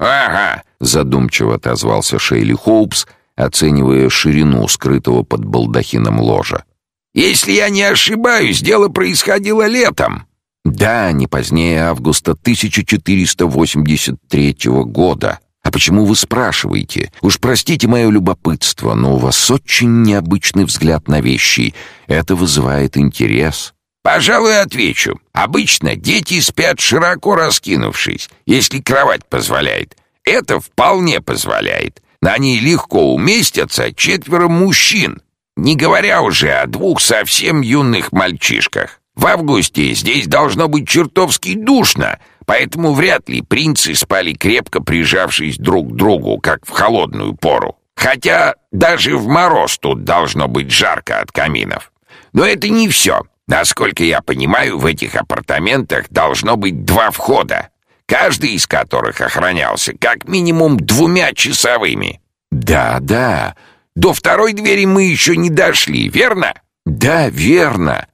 Speaker 2: «Ага», —
Speaker 4: задумчиво отозвался Шейли Хоупс, оценивая ширину скрытого под балдахином ложа.
Speaker 2: «Если я не ошибаюсь, дело происходило летом».
Speaker 4: «Да, не позднее августа 1483 года», а почему вы спрашиваете? Уж простите мое любопытство, но у вас очень необычный взгляд на вещи. Это вызывает интерес.
Speaker 2: Пожалуй, отвечу. Обычно дети спят широко раскинувшись, если кровать позволяет. Это вполне позволяет. На ней легко уместятся четверо мужчин, не говоря уже о двух совсем юных мальчишках. В августе здесь должно быть чертовски душно, Поэтому вряд ли принцы спали крепко прижавшись друг к другу, как в холодную пору. Хотя даже в мороз тут должно быть жарко от каминов. Но это не все. Насколько я понимаю, в этих апартаментах должно быть два входа, каждый из которых охранялся как минимум двумя часовыми.
Speaker 4: Да, да.
Speaker 2: До второй двери мы еще не дошли, верно?
Speaker 4: Да, верно.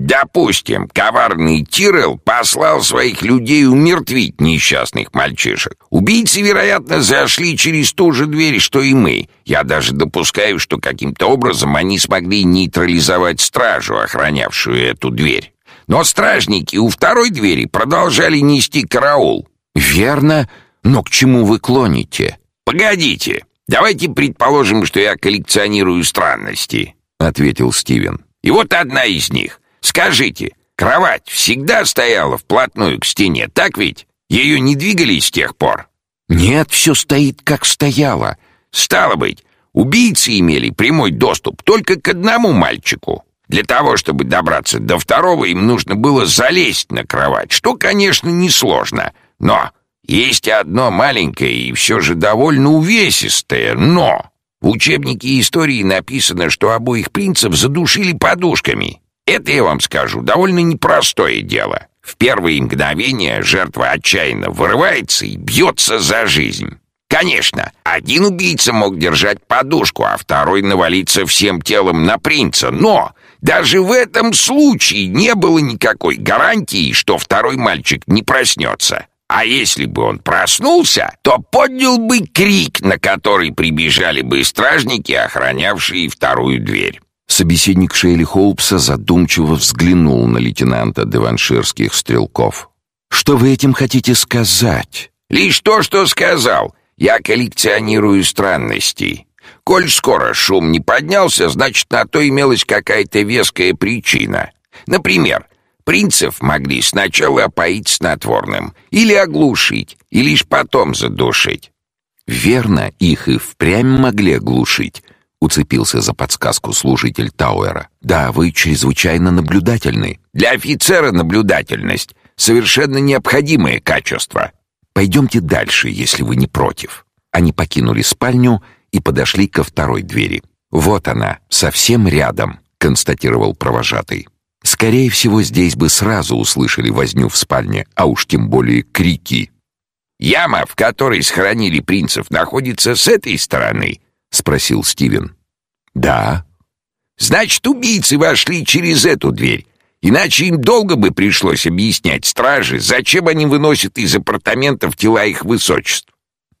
Speaker 2: Допустим, коварный Тирел послал своих людей умертвить несчастных мальчишек. Убийцы, вероятно, зашли через ту же дверь, что и мы. Я даже допускаю, что каким-то образом они смогли нейтрализовать стражу, охранявшую эту дверь. Но стражники у второй двери продолжали нести караул.
Speaker 4: Верно, но к чему вы клоните?
Speaker 2: Погодите. Давайте предположим, что я коллекционирую странности, ответил Стивен. И вот одна из них — Скажите, кровать всегда стояла вплотную к стене, так ведь? Ее не двигали с тех пор?
Speaker 4: Нет, все стоит как стояло.
Speaker 2: Стало быть, убийцы имели прямой доступ только к одному мальчику. Для того, чтобы добраться до второго, им нужно было залезть на кровать, что, конечно, несложно. Но есть одно маленькое и все же довольно увесистое «но». В учебнике истории написано, что обоих принцев задушили подушками. Это, я вам скажу, довольно непростое дело. В первые мгновения жертва отчаянно вырывается и бьется за жизнь. Конечно, один убийца мог держать подушку, а второй навалиться всем телом на принца, но даже в этом случае не было никакой гарантии, что второй мальчик не проснется. А если бы он проснулся, то поднял бы крик, на который прибежали бы стражники, охранявшие вторую дверь.
Speaker 4: Собеседник Шейли Хоупса задумчиво взглянул на лейтенанта деванширских стрелков. «Что вы этим хотите сказать?»
Speaker 2: «Лишь то, что сказал. Я коллекционирую странности. Коль скоро шум не поднялся, значит, на то имелась какая-то веская причина. Например, принцев могли сначала опоить снотворным, или оглушить, и лишь потом задушить».
Speaker 4: «Верно, их и впрямь могли оглушить» Уцепился за подсказку служитель Тауэра. «Да, вы чрезвычайно наблюдательны».
Speaker 2: «Для офицера наблюдательность — совершенно необходимое качество».
Speaker 4: «Пойдемте дальше, если вы не против». Они покинули спальню и подошли ко второй двери. «Вот она, совсем рядом», — констатировал провожатый. «Скорее всего, здесь бы сразу услышали возню в спальне, а уж тем более крики».
Speaker 2: «Яма, в которой схоронили принцев, находится с этой стороны», — спросил Стивен.
Speaker 4: «Да».
Speaker 2: «Значит, убийцы вошли через эту дверь. Иначе им долго бы пришлось объяснять страже, зачем они выносят из апартаментов тела их высочеств».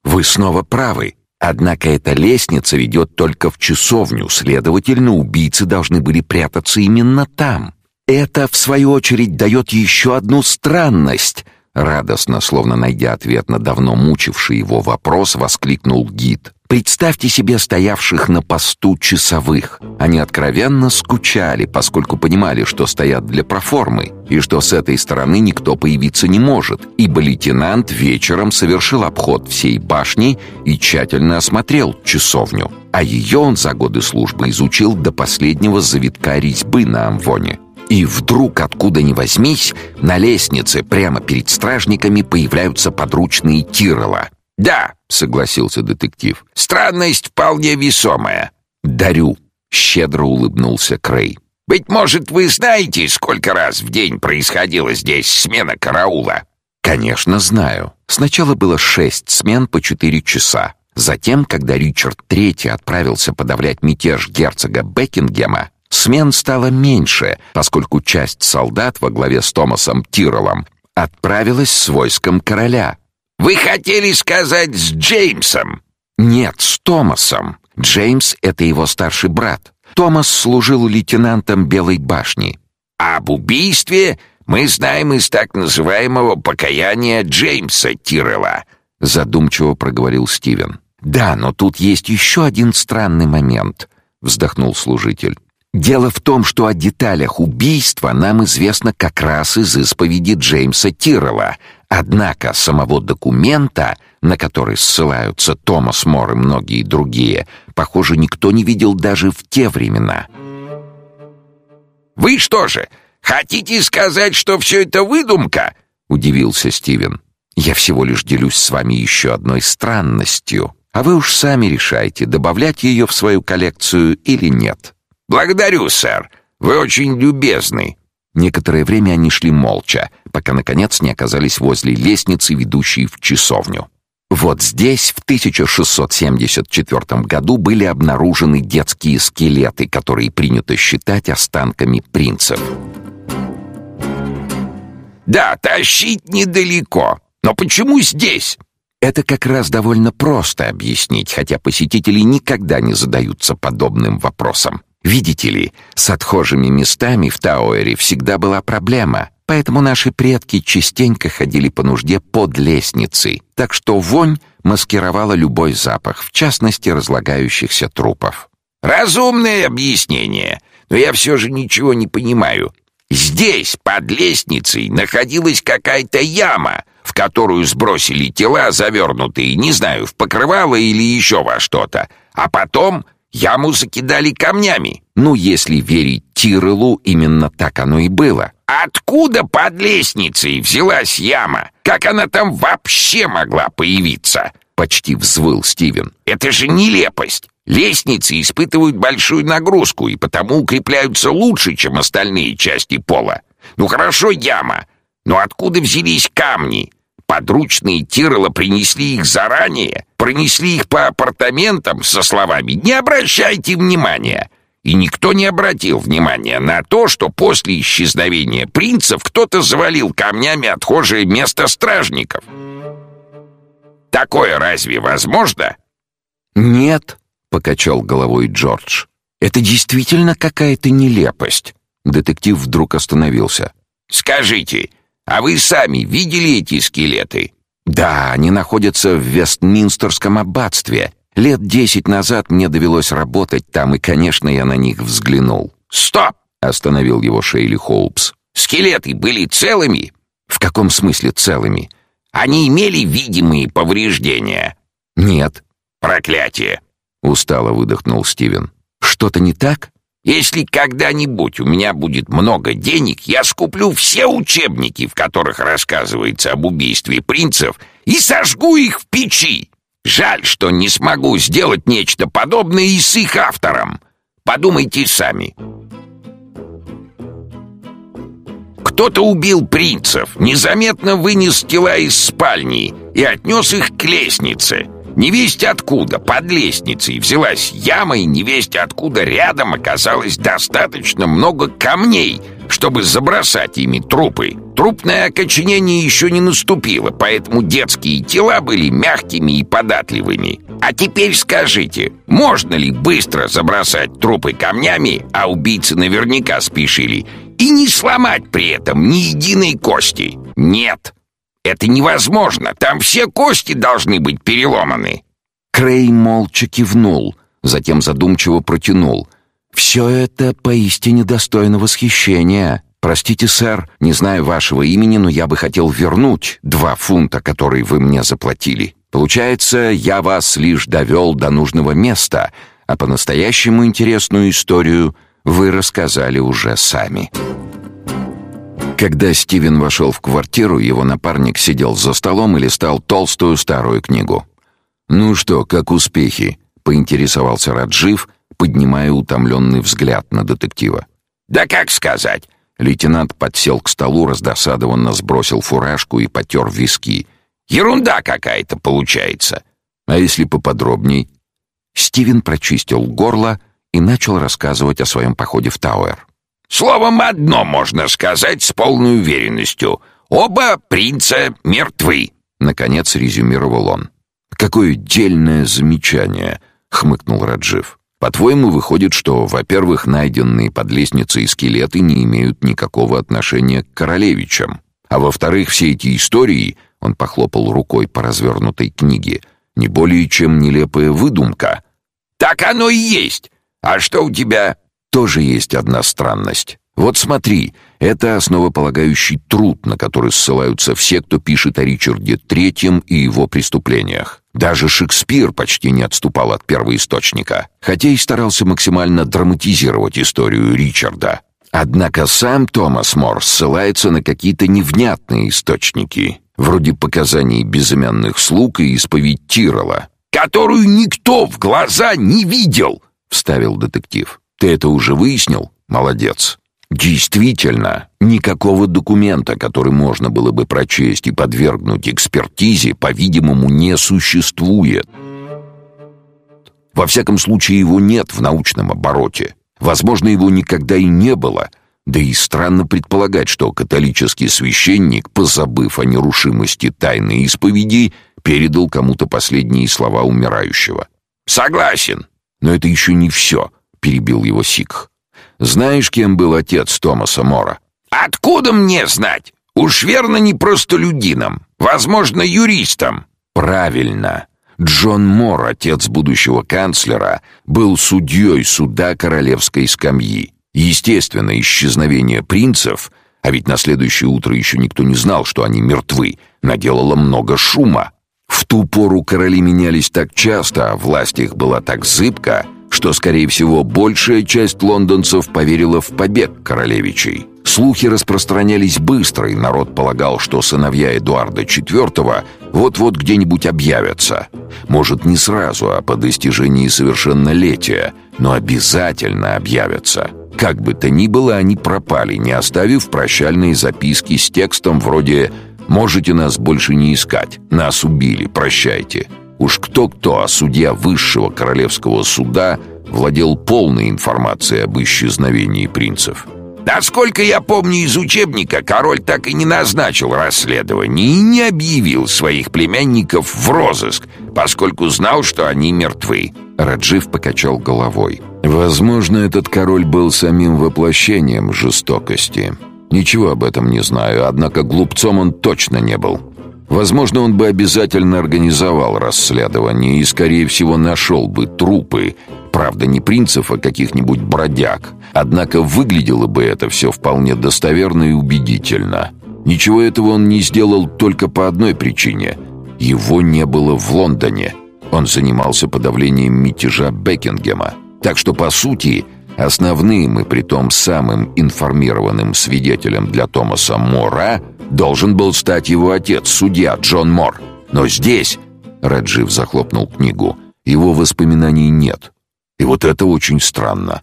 Speaker 4: «Вы снова правы. Однако эта лестница ведет только в часовню, следовательно, убийцы должны были прятаться именно там. Это, в свою очередь, дает еще одну странность». Радостно, словно найдя ответ на давно мучивший его вопрос, воскликнул гид. Представьте себе стоявших на посту часовых. Они откровенно скучали, поскольку понимали, что стоят для проформы, и что с этой стороны никто появиться не может, ибо лейтенант вечером совершил обход всей башни и тщательно осмотрел часовню, а ее он за годы службы изучил до последнего завитка резьбы на амвоне. И вдруг, откуда ни возьмись, на лестнице прямо перед стражниками появляются подручные Тирола —
Speaker 2: «Да», — согласился детектив, — «странность вполне весомая».
Speaker 4: «Дарю», — щедро улыбнулся Крей.
Speaker 2: «Быть может, вы знаете, сколько раз в день происходила здесь смена караула?»
Speaker 4: «Конечно, знаю. Сначала было шесть смен по четыре часа. Затем, когда Ричард III отправился подавлять мятеж герцога Бекингема, смен стало меньше, поскольку часть солдат во главе с Томасом Тиролом отправилась с войском короля,
Speaker 2: вы хотели сказать с Джеймсом?
Speaker 4: Нет, с Томасом. Джеймс — это его старший брат. Томас служил лейтенантом Белой башни.
Speaker 2: А об убийстве мы знаем из так называемого покаяния Джеймса Тиррелла,
Speaker 4: задумчиво проговорил Стивен. Да, но тут есть еще один странный момент, вздохнул служитель. Дело в том, что о деталях убийства нам известно как раз из исповеди Джеймса Тиррелла, однако самого документа, на который ссылаются Томас Мор и многие другие, похоже, никто не видел даже в те времена.
Speaker 2: «Вы что же, хотите сказать, что все это выдумка?» — удивился Стивен.
Speaker 4: «Я всего лишь делюсь с вами еще одной странностью, а вы уж сами решайте, добавлять ее в свою коллекцию или нет».
Speaker 2: «Благодарю, сэр. Вы очень любезны».
Speaker 4: Некоторое время они шли молча, пока, наконец, не оказались возле лестницы, ведущей в часовню. Вот здесь в 1674 году были обнаружены детские скелеты, которые принято считать останками принцев.
Speaker 2: «Да, тащить недалеко. Но почему здесь?»
Speaker 4: Это как раз довольно просто объяснить, хотя посетители никогда не задаются подобным вопросом. Видите ли, с отхожими местами в Тауэре всегда была проблема, поэтому наши предки частенько ходили по нужде под лестницей, так что вонь маскировала любой запах, в частности, разлагающихся трупов.
Speaker 2: «Разумное объяснение, но я все же ничего не понимаю. Здесь, под лестницей, находилась какая-то яма, в которую сбросили тела, завернутые, не знаю, в покрывало или еще во что-то, а потом Яму закидали камнями.
Speaker 4: Ну, если верить Тирелу, именно так оно и было.
Speaker 2: Откуда под лестницей взялась яма? Как она там вообще могла появиться?
Speaker 4: Почти взвыл Стивен.
Speaker 2: Это же нелепость. Лестницы испытывают большую нагрузку и потому укрепляются лучше, чем остальные части пола. Ну хорошо, яма. Но откуда взялись камни? Подручные Тирола принесли их заранее, пронесли их по апартаментам со словами «Не обращайте внимания». И никто не обратил внимания на то, что после исчезновения принцев кто-то завалил камнями отхожее место стражников. Такое разве возможно?
Speaker 4: Нет, покачал головой Джордж. Это действительно какая-то нелепость. Детектив вдруг остановился.
Speaker 2: Скажите, а вы сами видели эти скелеты?
Speaker 4: Да, они находятся в Вестминстерском аббатстве. Лет десять назад мне довелось работать там, и, конечно, я на них взглянул.
Speaker 2: Стоп!
Speaker 4: остановил его Шейли Хоупс.
Speaker 2: Скелеты были целыми?
Speaker 4: В каком смысле целыми?
Speaker 2: Они имели видимые повреждения?
Speaker 4: Нет.
Speaker 2: Проклятие!
Speaker 4: устало выдохнул Стивен. Что-то не так?
Speaker 2: Если когда-нибудь у меня будет много денег, я скуплю все учебники, в которых рассказывается об убийстве принцев, и сожгу их в печи. Жаль, что не смогу сделать нечто подобное и с их автором. Подумайте сами. Кто-то убил принцев, незаметно вынес тела из спальни и отнес их к лестнице. Невесть откуда под лестницей взялась яма, и невесть откуда рядом оказалось достаточно много камней, чтобы забросать ими трупы. Трупное окоченение еще не наступило, поэтому детские тела были мягкими и податливыми. А теперь скажите, можно ли быстро забросать трупы камнями, а убийцы наверняка спешили, и не сломать при этом ни единой кости? Нет. Это невозможно. Там все кости должны быть переломаны.
Speaker 4: Крей молча кивнул, затем задумчиво протянул. «Все это поистине достойно восхищения. Простите, сэр, не знаю вашего имени, но я бы хотел вернуть два фунта, которые вы мне заплатили. Получается, я вас лишь довел до нужного места, а по-настоящему интересную историю вы рассказали уже сами». Когда Стивен вошел в квартиру, его напарник сидел за столом и листал толстую старую книгу. «Ну что, как успехи?» — поинтересовался Раджив, поднимая утомленный взгляд на детектива.
Speaker 2: «Да как сказать?»
Speaker 4: Лейтенант подсел к столу, раздосадованно сбросил фуражку и потер виски.
Speaker 2: «Ерунда какая-то получается!»
Speaker 4: «А если поподробней?» Стивен прочистил горло и начал рассказывать о своем походе в Тауэр.
Speaker 2: «Словом, одно можно сказать с полной уверенностью. Оба принца мертвы!»
Speaker 4: Наконец резюмировал он. «Какое дельное замечание!» — хмыкнул Раджив. «По-твоему, выходит, что, во-первых, найденные под лестницей скелеты не имеют никакого отношения к королевичам, а во-вторых, все эти истории, — он похлопал рукой по развернутой книге, — не более чем нелепая выдумка».
Speaker 2: «Так оно и есть! А что у тебя?»
Speaker 4: «Тоже есть одна странность. Вот смотри, это основополагающий труд, на который ссылаются все, кто пишет о Ричарде Третьем и его преступлениях. Даже Шекспир почти не отступал от первоисточника, хотя и старался максимально драматизировать историю Ричарда. Однако сам Томас Мор ссылается на какие-то невнятные источники, вроде показаний безымянных слуг и исповедь Тирола.
Speaker 2: «Которую никто в глаза не видел!» — вставил детектив.
Speaker 4: «Ты это уже выяснил? Молодец!» Действительно, никакого документа, который можно было бы прочесть и подвергнуть экспертизе, по-видимому, не существует. Во всяком случае, его нет в научном обороте. Возможно, его никогда и не было. Да и странно предполагать, что католический священник, позабыв о нерушимости тайны исповеди, передал кому-то последние слова умирающего.
Speaker 2: «Согласен!»
Speaker 4: «Но это еще не все», — перебил его Сикх. Знаешь, кем был отец Томаса Мора?
Speaker 2: Откуда мне знать? Уж верно не простолюдином, возможно, юристом.
Speaker 4: Правильно. Джон Мор, отец будущего канцлера, был судьей суда королевской скамьи. Естественно, исчезновение принцев, а ведь на следующее утро еще никто не знал, что они мертвы, наделало много шума. В ту пору короли менялись так часто, а власть их была так зыбка, что, скорее всего, большая часть лондонцев поверила в побег королевичей. Слухи распространялись быстро, и народ полагал, что сыновья Эдуарда IV вот-вот где-нибудь объявятся. Может, не сразу, а по достижении совершеннолетия, но обязательно объявятся. Как бы то ни было, они пропали, не оставив прощальные записки с текстом вроде «Можете нас больше не искать, нас убили, прощайте». Уж кто-кто, а судья высшего королевского суда владел полной информацией об исчезновении принцев.
Speaker 2: Насколько я помню из учебника, король так и не назначил расследование и не объявил своих племянников в розыск, поскольку знал, что они мертвы.
Speaker 4: Раджив покачал головой. Возможно, этот король был самим воплощением жестокости. Ничего об этом не знаю, однако глупцом он точно не был. Возможно, он бы обязательно организовал расследование и, скорее всего, нашел бы трупы. Правда, не принцев, а каких-нибудь бродяг. Однако выглядело бы это все вполне достоверно и убедительно. Ничего этого он не сделал только по одной причине. Его не было в Лондоне. Он занимался подавлением мятежа Бекингема. Так что, по сути, основным и притом самым информированным свидетелем для Томаса Мора – Должен был стать его отец, судья Джон Мор. Но здесь, Раджив захлопнул книгу, его воспоминаний нет. И вот это очень странно.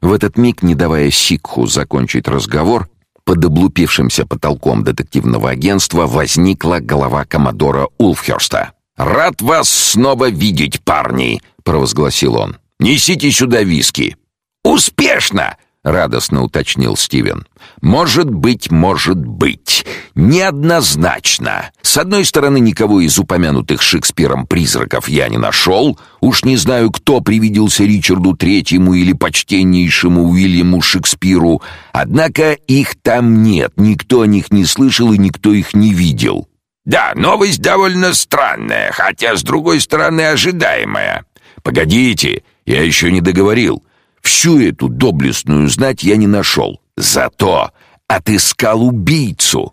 Speaker 4: В этот миг, не давая Сикху закончить разговор, под облупившимся потолком детективного агентства возникла голова коммодора Улфхерста. «Рад вас снова видеть, парни!» — провозгласил он. «Несите сюда виски!» «Успешно!» радостно уточнил Стивен. Может быть, может быть. Неоднозначно. С одной стороны, никого из упомянутых Шекспиром призраков я не нашел. Уж не знаю, кто привиделся Ричарду Третьему или почтеннейшему Уильяму Шекспиру. Однако их там нет. Никто о них не слышал и никто их не видел.
Speaker 2: Да, новость довольно странная, хотя, с другой стороны, ожидаемая.
Speaker 1: Погодите, я еще не договорил. Всю эту доблестную знать я не нашел. Зато отыскал убийцу.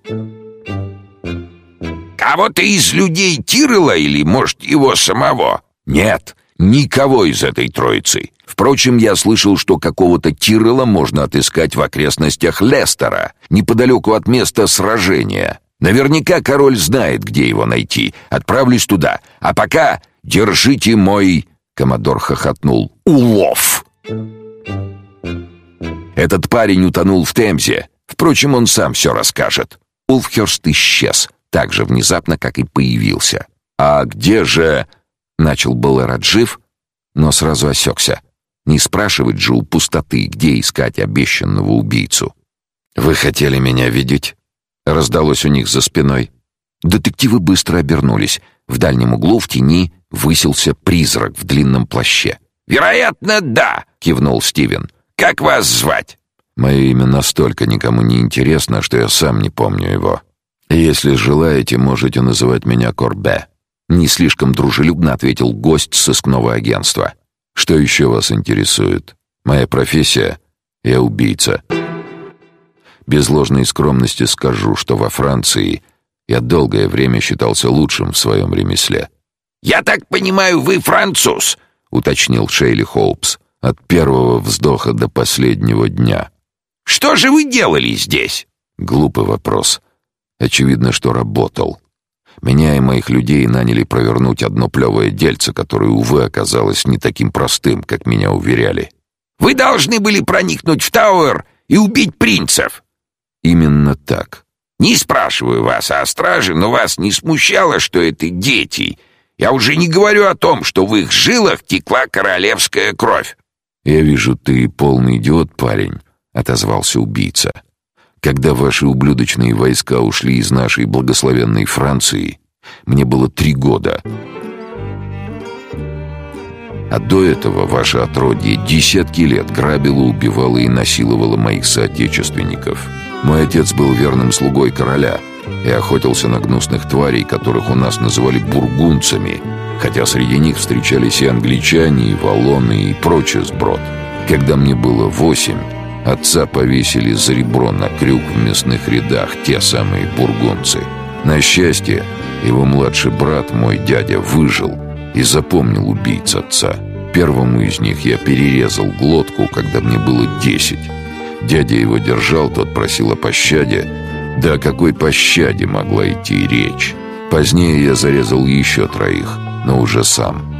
Speaker 2: Кого-то из людей Тирела или, может, его самого?
Speaker 1: Нет, никого из этой троицы. Впрочем, я слышал, что какого-то Тирела можно отыскать в окрестностях Лестера, неподалеку от места сражения. Наверняка король знает, где его найти. Отправлюсь туда. А пока держите мой, комодор хохотнул. Улов. Этот парень утонул в Темзе. Впрочем, он сам все расскажет. Улфхерст исчез, так же внезапно, как и появился. А где же начал был Раджив, но сразу осекся. Не спрашивать же у пустоты, где искать обещанного убийцу. Вы хотели меня видеть? раздалось у них за спиной. Детективы быстро обернулись. В дальнем углу в тени высился призрак в длинном плаще.
Speaker 2: «Вероятно, да», — кивнул Стивен. «Как вас звать?»
Speaker 1: «Мое имя настолько никому не интересно, что я сам не помню его. Если желаете, можете называть меня Корбе». Не слишком дружелюбно ответил гость сыскного агентства. «Что еще вас интересует? Моя профессия? Я убийца». Без ложной скромности скажу, что во Франции я долгое время считался лучшим в своем ремесле.
Speaker 2: «Я так понимаю, вы француз?»
Speaker 1: — уточнил Шейли Хоупс. «От первого вздоха до последнего дня».
Speaker 2: «Что же вы делали здесь?»
Speaker 1: Глупый вопрос. Очевидно, что работал. Меня и моих людей наняли провернуть одно плевое дельце, которое, увы, оказалось не таким простым, как меня уверяли.
Speaker 2: «Вы должны были проникнуть в Тауэр и убить принцев!»
Speaker 1: Именно так.
Speaker 2: Не спрашиваю вас о страже, но вас не смущало, что это дети. Я уже не говорю о том, что в их жилах текла королевская кровь.
Speaker 1: Я вижу, ты полный идиот, парень, отозвался убийца. Когда ваши ублюдочные войска ушли из нашей благословенной Франции, мне было три года. А до этого ваше отродье десятки лет грабило, убивало и насиловало моих соотечественников. Мой отец был верным слугой короля и охотился на гнусных тварей, которых у нас называли бургунцами, хотя среди них встречались и англичане, и валлоны, и прочий сброд. Когда мне было восемь, отца повесили за ребро на крюк в мясных рядах те самые бургунцы. На счастье, его младший брат, мой дядя, выжил и запомнил убийц отца. Первому из них я перерезал глотку, когда мне было десять. Дядя его держал, тот просил о пощаде. Да о какой пощаде могла идти речь? Позднее я зарезал еще троих, но уже сам.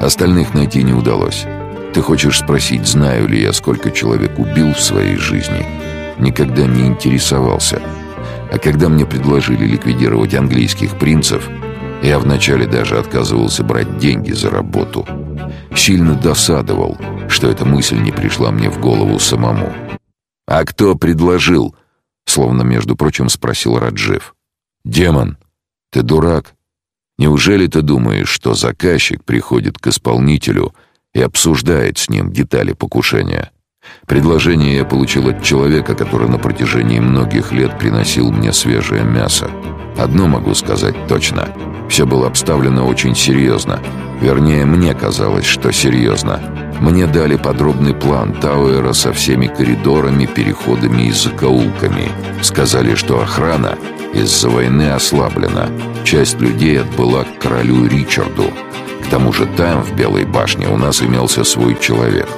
Speaker 1: Остальных найти не удалось. Ты хочешь спросить, знаю ли я, сколько человек убил в своей жизни? Никогда не интересовался. А когда мне предложили ликвидировать английских принцев, я вначале даже отказывался брать деньги за работу. Сильно досадовал, что эта мысль не пришла мне в голову самому. «А кто предложил?» — словно, между прочим, спросил Раджев. «Демон, ты дурак. Неужели ты думаешь, что заказчик приходит к исполнителю и обсуждает с ним детали покушения?» Предложение я получил от человека, который на протяжении многих лет приносил мне свежее мясо. Одно могу сказать точно. Все было обставлено очень серьезно. Вернее, мне казалось, что серьезно. Мне дали подробный план Тауэра со всеми коридорами, переходами и закоулками. Сказали, что охрана из-за войны ослаблена. Часть людей отбыла к королю Ричарду. К тому же там, в Белой башне, у нас имелся свой человек.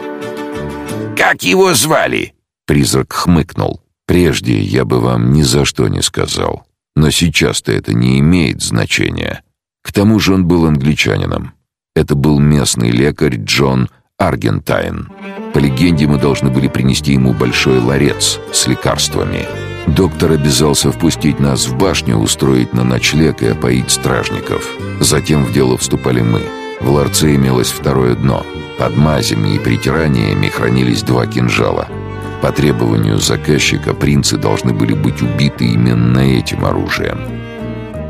Speaker 2: «Как его звали?»
Speaker 1: Призрак хмыкнул. «Прежде я бы вам ни за что не сказал. Но сейчас-то это не имеет значения. К тому же он был англичанином. Это был местный лекарь Джон Аргентайн. По легенде, мы должны были принести ему большой ларец с лекарствами. Доктор обязался впустить нас в башню, устроить на ночлег и опоить стражников. Затем в дело вступали мы. В ларце имелось второе дно. Под мазями и притираниями хранились два кинжала. По требованию заказчика принцы должны были быть убиты именно этим оружием.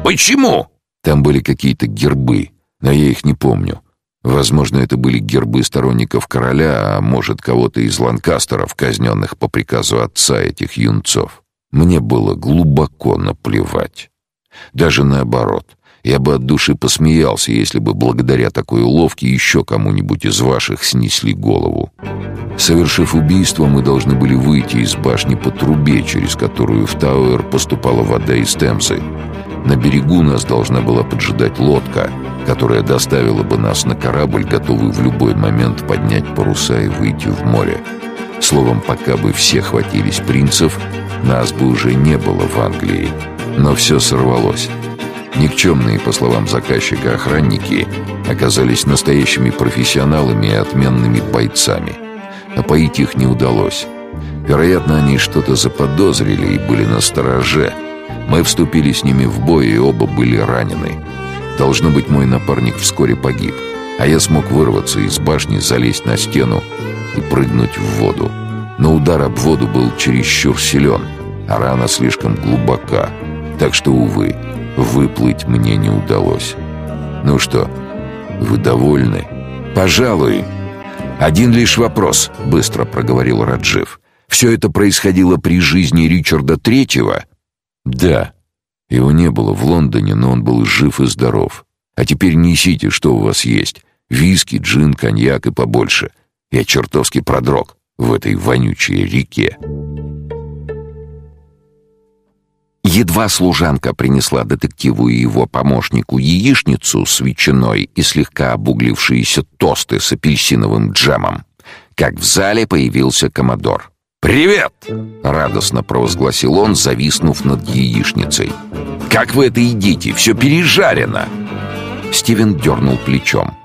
Speaker 2: «Почему?»
Speaker 1: Там были какие-то гербы, но я их не помню. Возможно, это были гербы сторонников короля, а может, кого-то из ланкастеров, казненных по приказу отца этих юнцов. Мне было глубоко наплевать. Даже наоборот. Я бы от души посмеялся, если бы благодаря такой уловке еще кому-нибудь из ваших снесли голову. Совершив убийство, мы должны были выйти из башни по трубе, через которую в Тауэр поступала вода из Темзы. На берегу нас должна была поджидать лодка, которая доставила бы нас на корабль, готовый в любой момент поднять паруса и выйти в море. Словом, пока бы все хватились принцев, нас бы уже не было в Англии. Но все сорвалось. Никчемные, по словам заказчика, охранники оказались настоящими профессионалами и отменными бойцами. Опоить их не удалось. Вероятно, они что-то заподозрили и были на стороже. Мы вступили с ними в бой, и оба были ранены. Должно быть, мой напарник вскоре погиб, а я смог вырваться из башни, залезть на стену и прыгнуть в воду. Но удар об воду был чересчур силен, а рана слишком глубока. Так что, увы, выплыть мне не удалось. Ну что, вы довольны? Пожалуй. Один лишь вопрос, быстро проговорил Раджив. Все это происходило при жизни Ричарда Третьего? Да. Его не было в Лондоне, но он был жив и здоров. А теперь несите, что у вас есть. Виски, джин, коньяк и побольше. Я чертовски продрог в этой вонючей реке.
Speaker 4: Едва служанка принесла детективу и его помощнику яичницу с ветчиной и слегка обуглившиеся тосты с апельсиновым джемом, как в зале появился комодор.
Speaker 2: «Привет!»
Speaker 4: — радостно провозгласил он, зависнув над яичницей.
Speaker 2: «Как вы это едите? Все пережарено!»
Speaker 4: Стивен дернул плечом.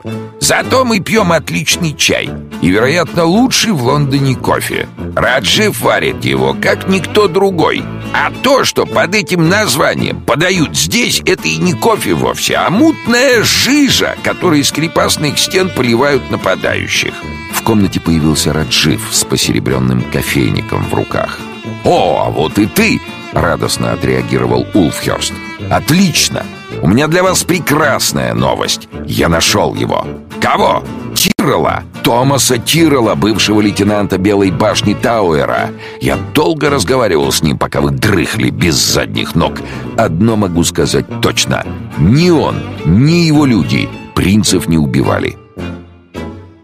Speaker 2: Зато мы пьем отличный чай и, вероятно, лучший в Лондоне кофе. Раджив варит его, как никто другой. А то, что под этим названием подают здесь, это и не кофе вовсе, а мутная жижа, которой из крепостных стен поливают нападающих.
Speaker 4: В комнате появился Раджив с посеребренным кофейником в руках.
Speaker 2: «О, а вот и ты!» — радостно отреагировал Улфхерст. «Отлично! У меня для вас прекрасная новость. Я нашел его. Кого? Тирола. Томаса Тирола, бывшего лейтенанта Белой башни Тауэра. Я долго разговаривал с ним, пока вы дрыхли без задних ног. Одно могу сказать точно. Ни он, ни его люди принцев не убивали.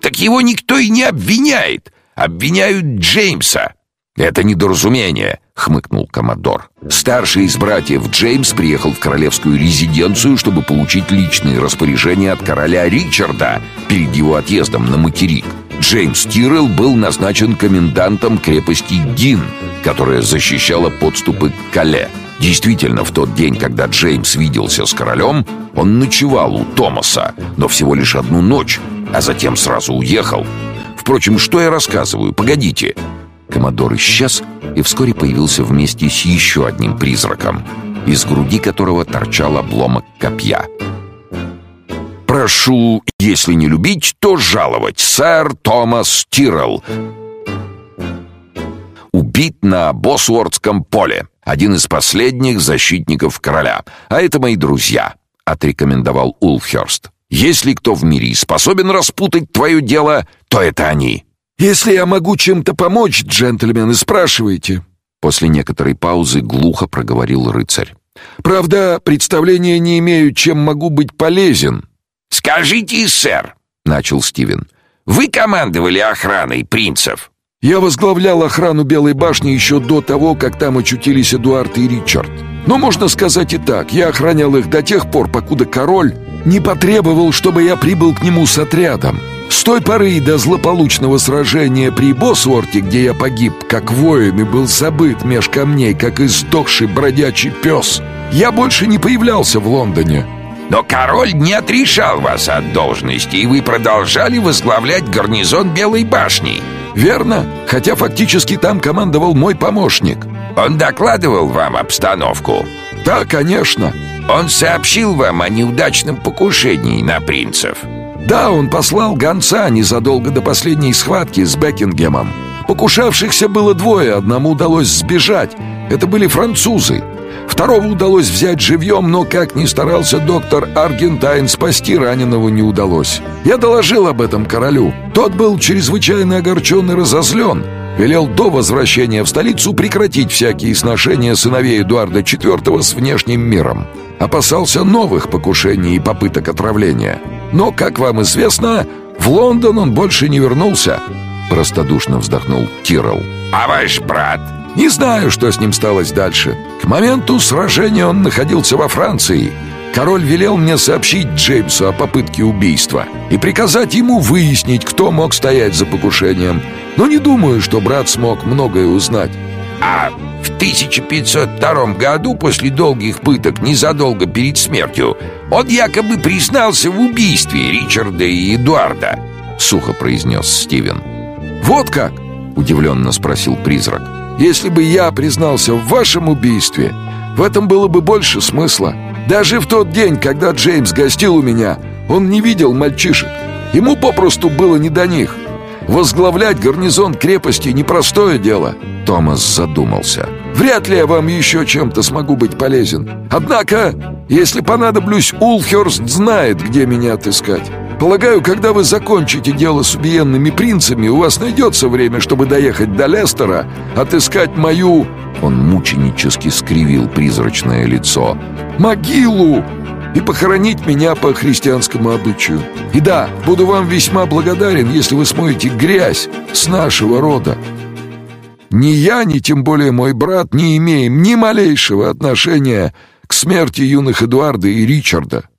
Speaker 2: Так его никто и не обвиняет. Обвиняют Джеймса. «Это недоразумение», — хмыкнул Комодор. «Старший из братьев Джеймс приехал в королевскую резиденцию, чтобы получить личные распоряжения от короля Ричарда перед его отъездом на материк. Джеймс Тиррелл был назначен комендантом крепости Дин, которая защищала подступы к Кале. Действительно, в тот день, когда Джеймс виделся с королем, он ночевал у Томаса, но всего лишь одну ночь, а затем сразу уехал. Впрочем, что я рассказываю? Погодите,
Speaker 4: Комодор исчез и вскоре появился вместе с еще одним призраком, из груди которого торчал обломок копья.
Speaker 2: «Прошу, если не любить, то жаловать, сэр Томас Тиррелл. Убит на Босуордском поле, один из последних защитников короля. А это мои друзья», — отрекомендовал Улфхерст. «Если кто в мире способен распутать твое дело, то это они».
Speaker 3: «Если я могу чем-то помочь, джентльмены, спрашивайте».
Speaker 4: После некоторой паузы глухо проговорил рыцарь.
Speaker 3: «Правда, представления не имею, чем могу быть полезен».
Speaker 2: «Скажите, сэр», — начал Стивен, — «вы командовали охраной принцев?»
Speaker 3: «Я возглавлял охрану Белой башни еще до того, как там очутились Эдуард и Ричард. Но можно сказать и так, я охранял их до тех пор, покуда король не потребовал, чтобы я прибыл к нему с отрядом». С той поры до злополучного сражения при Босворте, где я погиб как воин и был забыт меж камней, как издохший бродячий пес, я больше не появлялся в Лондоне.
Speaker 2: Но король не отрешал вас от должности, и вы продолжали возглавлять гарнизон Белой башни.
Speaker 3: Верно, хотя фактически там командовал мой помощник.
Speaker 2: Он докладывал вам обстановку?
Speaker 3: Да, конечно.
Speaker 2: Он сообщил вам о неудачном покушении на принцев?
Speaker 3: Да, он послал гонца незадолго до последней схватки с Бекингемом. Покушавшихся было двое, одному удалось сбежать. Это были французы. Второго удалось взять живьем, но, как ни старался доктор Аргентайн, спасти раненого не удалось. Я доложил об этом королю. Тот был чрезвычайно огорчен и разозлен. велел до возвращения в столицу прекратить всякие сношения сыновей Эдуарда IV с внешним миром. Опасался новых покушений и попыток отравления. Но, как вам известно, в Лондон он больше не вернулся. Простодушно вздохнул Тирл.
Speaker 2: А ваш брат?
Speaker 3: Не знаю, что с ним сталось дальше. К моменту сражения он находился во Франции. Король велел мне сообщить Джеймсу о попытке убийства и приказать ему выяснить, кто мог стоять за покушением. Но не думаю, что брат смог многое узнать.
Speaker 2: А в 1502 году, после долгих пыток, незадолго перед смертью, он якобы признался в убийстве Ричарда и Эдуарда, сухо произнес Стивен.
Speaker 3: «Вот как?» — удивленно спросил призрак. «Если бы я признался в вашем убийстве, в этом было бы больше смысла. Даже в тот день, когда Джеймс гостил у меня, он не видел мальчишек. Ему попросту было не до них. Возглавлять гарнизон крепости — непростое дело». Томас задумался. «Вряд ли я вам еще чем-то смогу быть полезен. Однако, если понадоблюсь, Улхерст знает, где меня отыскать. Полагаю, когда вы закончите дело с убиенными принцами, у вас найдется время, чтобы доехать до Лестера, отыскать мою...» Он мученически скривил призрачное лицо. «Могилу!» И похоронить меня по христианскому обычаю. И да, буду вам весьма благодарен, если вы смоете грязь с нашего рода. Ни я, ни тем более мой брат не имеем ни малейшего отношения к смерти юных Эдуарда и Ричарда.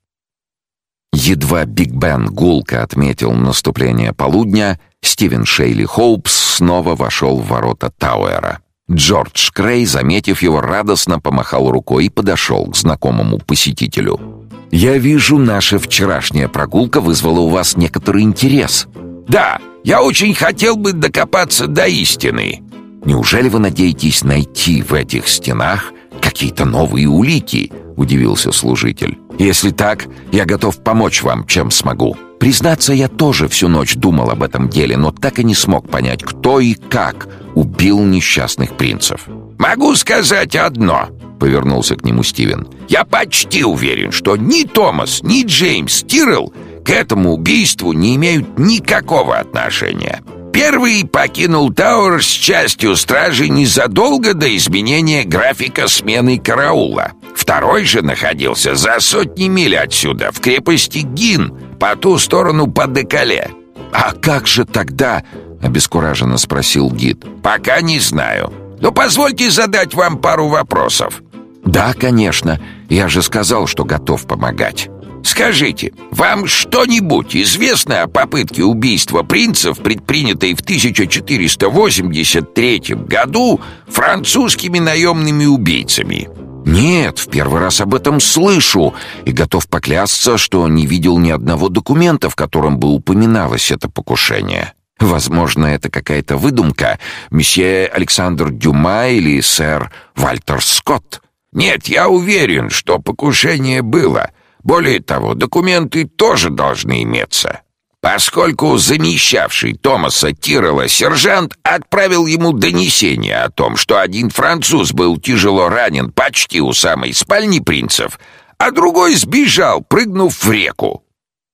Speaker 4: Едва Биг Бен гулко отметил наступление полудня, Стивен Шейли Хоупс снова вошел в ворота Тауэра. Джордж Крей, заметив его, радостно помахал рукой и подошел к знакомому посетителю. «Я вижу, наша вчерашняя прогулка вызвала у вас некоторый интерес».
Speaker 2: «Да, я очень хотел бы докопаться до истины».
Speaker 4: «Неужели вы надеетесь найти в этих стенах какие-то новые улики?» — удивился служитель. «Если так, я готов помочь вам, чем смогу. Признаться, я тоже всю ночь думал об этом деле, но так и не смог понять, кто и как убил несчастных принцев».
Speaker 2: «Могу сказать одно», — повернулся к нему Стивен. «Я почти уверен, что ни Томас, ни Джеймс Тиррелл к этому убийству не имеют никакого отношения. Первый покинул Тауэр с частью стражи незадолго до изменения графика смены караула. Второй же находился за сотни миль отсюда, в крепости Гин, по ту сторону по Декале.
Speaker 4: «А как же тогда?» — обескураженно спросил гид.
Speaker 2: «Пока не знаю. Но позвольте задать вам пару вопросов».
Speaker 4: «Да, конечно. Я же сказал, что готов помогать».
Speaker 2: Скажите, вам что-нибудь известно о попытке убийства принцев, предпринятой в 1483 году французскими наемными убийцами?»
Speaker 4: «Нет, в первый раз об этом слышу и готов поклясться, что не видел ни одного документа, в котором бы упоминалось это покушение. Возможно, это какая-то выдумка, месье Александр Дюма или сэр Вальтер Скотт».
Speaker 2: «Нет, я уверен, что покушение было. Более того, документы тоже должны иметься» поскольку замещавший Томаса Тиррелла сержант отправил ему донесение о том, что один француз был тяжело ранен почти у самой спальни принцев, а другой сбежал, прыгнув в реку.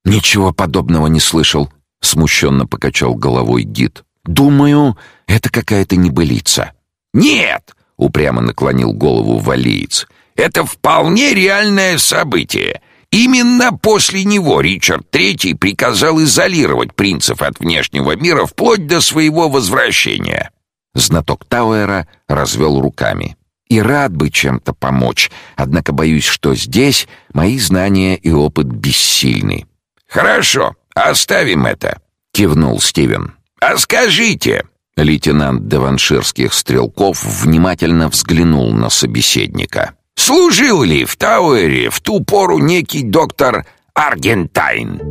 Speaker 4: «Ничего подобного не слышал», — смущенно покачал головой гид. «Думаю, это какая-то небылица».
Speaker 2: «Нет!» — упрямо наклонил голову валиец. «Это вполне реальное событие». Именно после него Ричард III приказал изолировать принцев от внешнего мира вплоть до своего возвращения.
Speaker 4: Знаток Тауэра развел руками. И рад бы чем-то помочь, однако боюсь, что здесь мои знания и опыт бессильны.
Speaker 2: Хорошо, оставим это, кивнул Стивен. А скажите,
Speaker 4: лейтенант Деванширских стрелков внимательно взглянул на собеседника.
Speaker 2: Служил ли в Тауэре в ту пору некий доктор Аргентайн?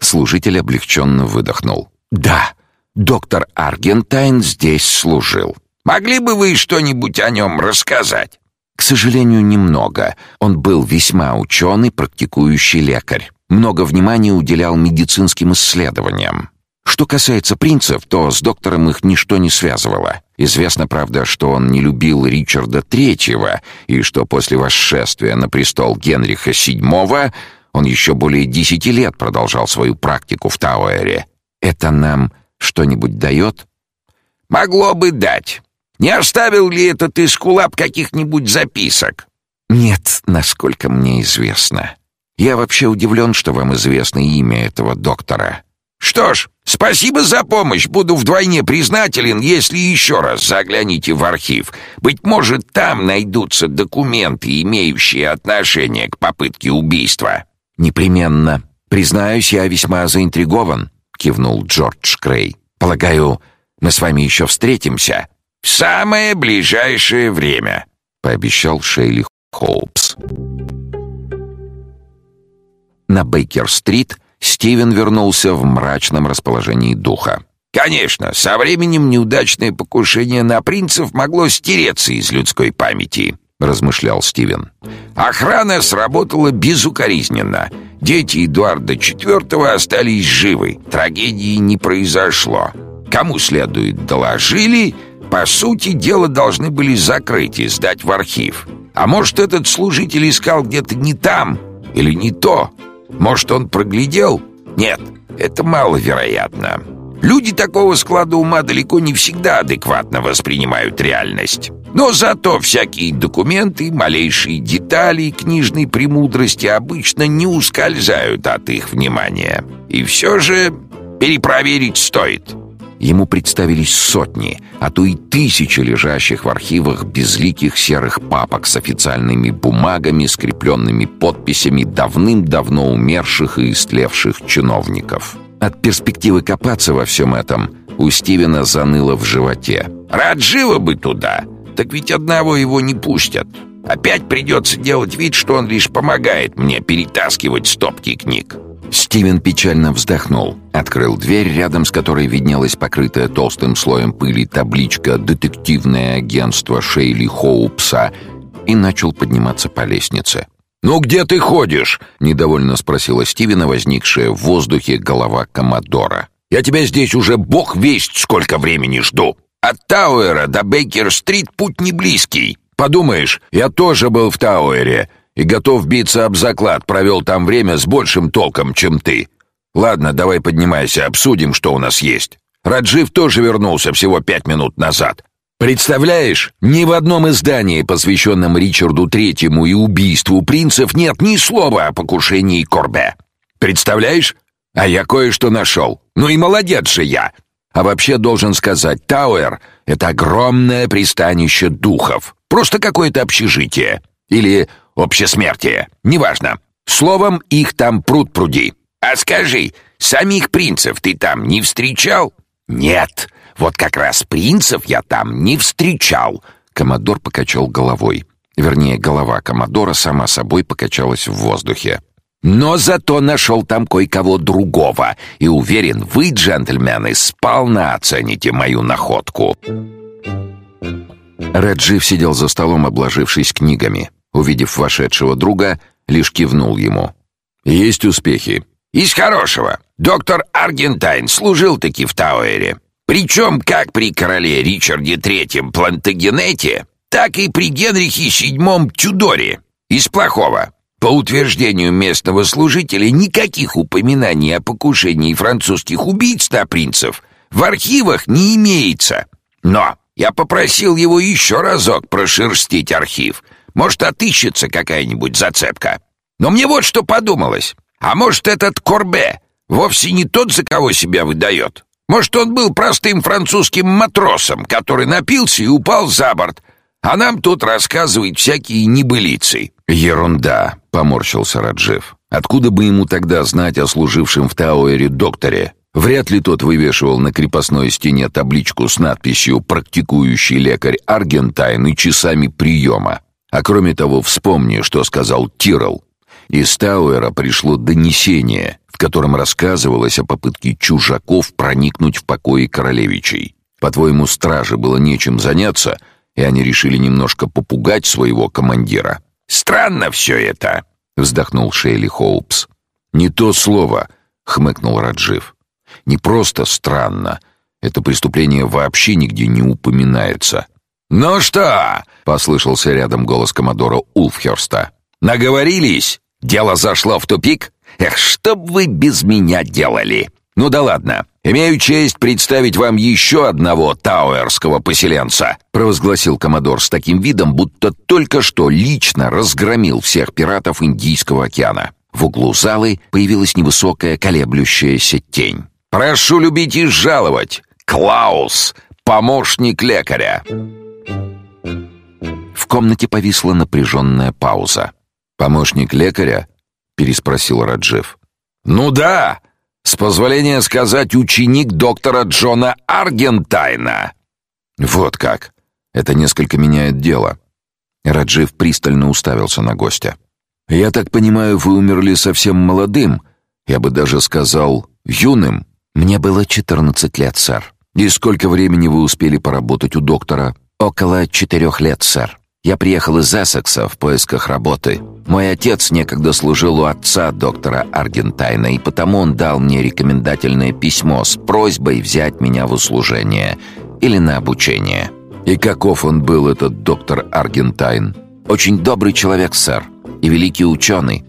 Speaker 4: Служитель облегченно выдохнул. «Да, доктор Аргентайн здесь служил.
Speaker 2: Могли бы вы что-нибудь о нем рассказать?»
Speaker 4: К сожалению, немного. Он был весьма ученый, практикующий лекарь. Много внимания уделял медицинским исследованиям. Что касается принцев, то с доктором их ничто не связывало. Известно, правда, что он не любил Ричарда Третьего, и что после восшествия на престол Генриха VII он еще более десяти лет продолжал свою практику в Тауэре. Это нам Что-нибудь дает?»
Speaker 2: «Могло бы дать. Не оставил ли этот Искулап каких-нибудь записок?»
Speaker 4: «Нет, насколько мне известно. Я вообще удивлен, что вам известно имя этого доктора».
Speaker 2: «Что ж, спасибо за помощь. Буду вдвойне признателен, если еще раз загляните в архив. Быть может, там найдутся документы, имеющие отношение к попытке убийства».
Speaker 4: «Непременно. Признаюсь, я весьма заинтригован», — кивнул Джордж Крей. «Полагаю, мы с вами еще встретимся?»
Speaker 2: «В самое ближайшее время», —
Speaker 4: пообещал Шейли Хоупс. На Бейкер-стрит Стивен вернулся в мрачном расположении духа.
Speaker 2: Конечно, со временем неудачное покушение на принцев могло стереться из людской памяти, размышлял Стивен. Охрана сработала безукоризненно. Дети Эдуарда IV остались живы. Трагедии не произошло. Кому следует доложили, по сути, дело должны были закрыть и сдать в архив. А может, этот служитель искал где-то не там или не то? Может, он проглядел? Нет, это маловероятно. Люди такого склада ума далеко не всегда адекватно воспринимают реальность. Но зато всякие документы, малейшие детали книжной премудрости обычно не ускользают от их внимания. И все же перепроверить стоит.
Speaker 4: Ему представились сотни, а то и тысячи лежащих в архивах безликих серых папок с официальными бумагами, скрепленными подписями давным-давно умерших и истлевших чиновников. От перспективы копаться во всем этом у Стивена заныло в животе.
Speaker 2: «Рад живо бы туда, так ведь одного его не пустят. Опять придется делать вид, что он лишь помогает мне перетаскивать стопки книг».
Speaker 4: Стивен печально вздохнул, открыл дверь, рядом с которой виднелась покрытая толстым слоем пыли табличка «Детективное агентство Шейли Хоупса» и начал подниматься по лестнице.
Speaker 2: «Ну где ты ходишь?»
Speaker 4: — недовольно спросила Стивена, возникшая в воздухе голова Коммодора.
Speaker 2: «Я тебя здесь уже бог весть сколько времени жду. От Тауэра до Бейкер-стрит путь не близкий. Подумаешь, я тоже был в Тауэре и готов биться об заклад, провел там время с большим толком, чем ты. Ладно, давай поднимайся, обсудим, что у нас есть. Раджив тоже вернулся всего пять минут назад. Представляешь, ни в одном издании, посвященном Ричарду Третьему и убийству принцев, нет ни слова о покушении Корбе. Представляешь? А я кое-что нашел. Ну и молодец же я. А вообще должен сказать, Тауэр — это огромное пристанище духов. Просто какое-то общежитие. Или общесмертие, неважно. Словом, их там пруд пруди. А скажи, самих принцев ты там не встречал? Нет, вот как раз принцев я там не встречал.
Speaker 4: Комодор покачал головой. Вернее, голова комодора сама собой покачалась в воздухе.
Speaker 2: Но зато нашел там кое-кого другого, и уверен, вы, джентльмены, сполна оцените мою находку.
Speaker 4: Раджив сидел за столом, обложившись книгами. Увидев вошедшего друга, лишь кивнул ему.
Speaker 2: «Есть успехи?» «Из хорошего. Доктор Аргентайн служил-таки в Тауэре. Причем как при короле Ричарде III Плантагенете, так и при Генрихе VII Тюдоре. Из плохого. По утверждению местного служителя, никаких упоминаний о покушении французских убийц на принцев в архивах не имеется. Но я попросил его еще разок прошерстить архив — может, отыщется какая-нибудь зацепка. Но мне вот что подумалось. А может, этот Корбе вовсе не тот, за кого себя выдает? Может, он был простым французским матросом, который напился и упал за борт, а нам тут рассказывает всякие небылицы».
Speaker 4: «Ерунда», — поморщился Раджев. «Откуда бы ему тогда знать о служившем в Тауэре докторе? Вряд ли тот вывешивал на крепостной стене табличку с надписью «Практикующий лекарь Аргентайн» и часами приема. А кроме того, вспомни, что сказал Тирл. Из Тауэра пришло донесение, в котором рассказывалось о попытке чужаков проникнуть в покои королевичей. По-твоему, страже было нечем заняться, и они решили немножко попугать своего командира?
Speaker 2: «Странно все это», — вздохнул Шейли Хоупс.
Speaker 4: «Не то слово», — хмыкнул Раджив. «Не просто странно. Это преступление вообще нигде не упоминается.
Speaker 2: «Ну что?» — послышался рядом голос коммодора Улфхерста. «Наговорились? Дело зашло в тупик? Эх, что бы вы без меня делали? Ну да ладно, «Имею честь представить вам еще одного тауэрского поселенца», провозгласил коммодор с таким видом, будто только что лично разгромил всех пиратов Индийского океана. В углу залы появилась невысокая колеблющаяся тень. «Прошу любить и жаловать! Клаус, помощник лекаря!»
Speaker 4: Комнате повисла напряженная пауза.
Speaker 1: «Помощник лекаря?» — переспросил Раджев.
Speaker 2: «Ну да!» С позволения сказать, ученик доктора Джона Аргентайна.
Speaker 1: Вот как. Это несколько меняет дело. Раджив пристально уставился на гостя. Я так понимаю, вы умерли совсем молодым, я бы даже сказал, юным.
Speaker 4: Мне было 14 лет, сэр.
Speaker 1: И сколько времени вы успели поработать у доктора?
Speaker 4: Около четырех лет, сэр. Я приехал из Эссекса в поисках работы. Мой отец некогда служил у отца доктора Аргентайна, и потому он дал мне рекомендательное письмо с просьбой взять меня в услужение или на обучение.
Speaker 1: И каков он был, этот доктор Аргентайн?
Speaker 4: Очень добрый человек, сэр, и великий ученый.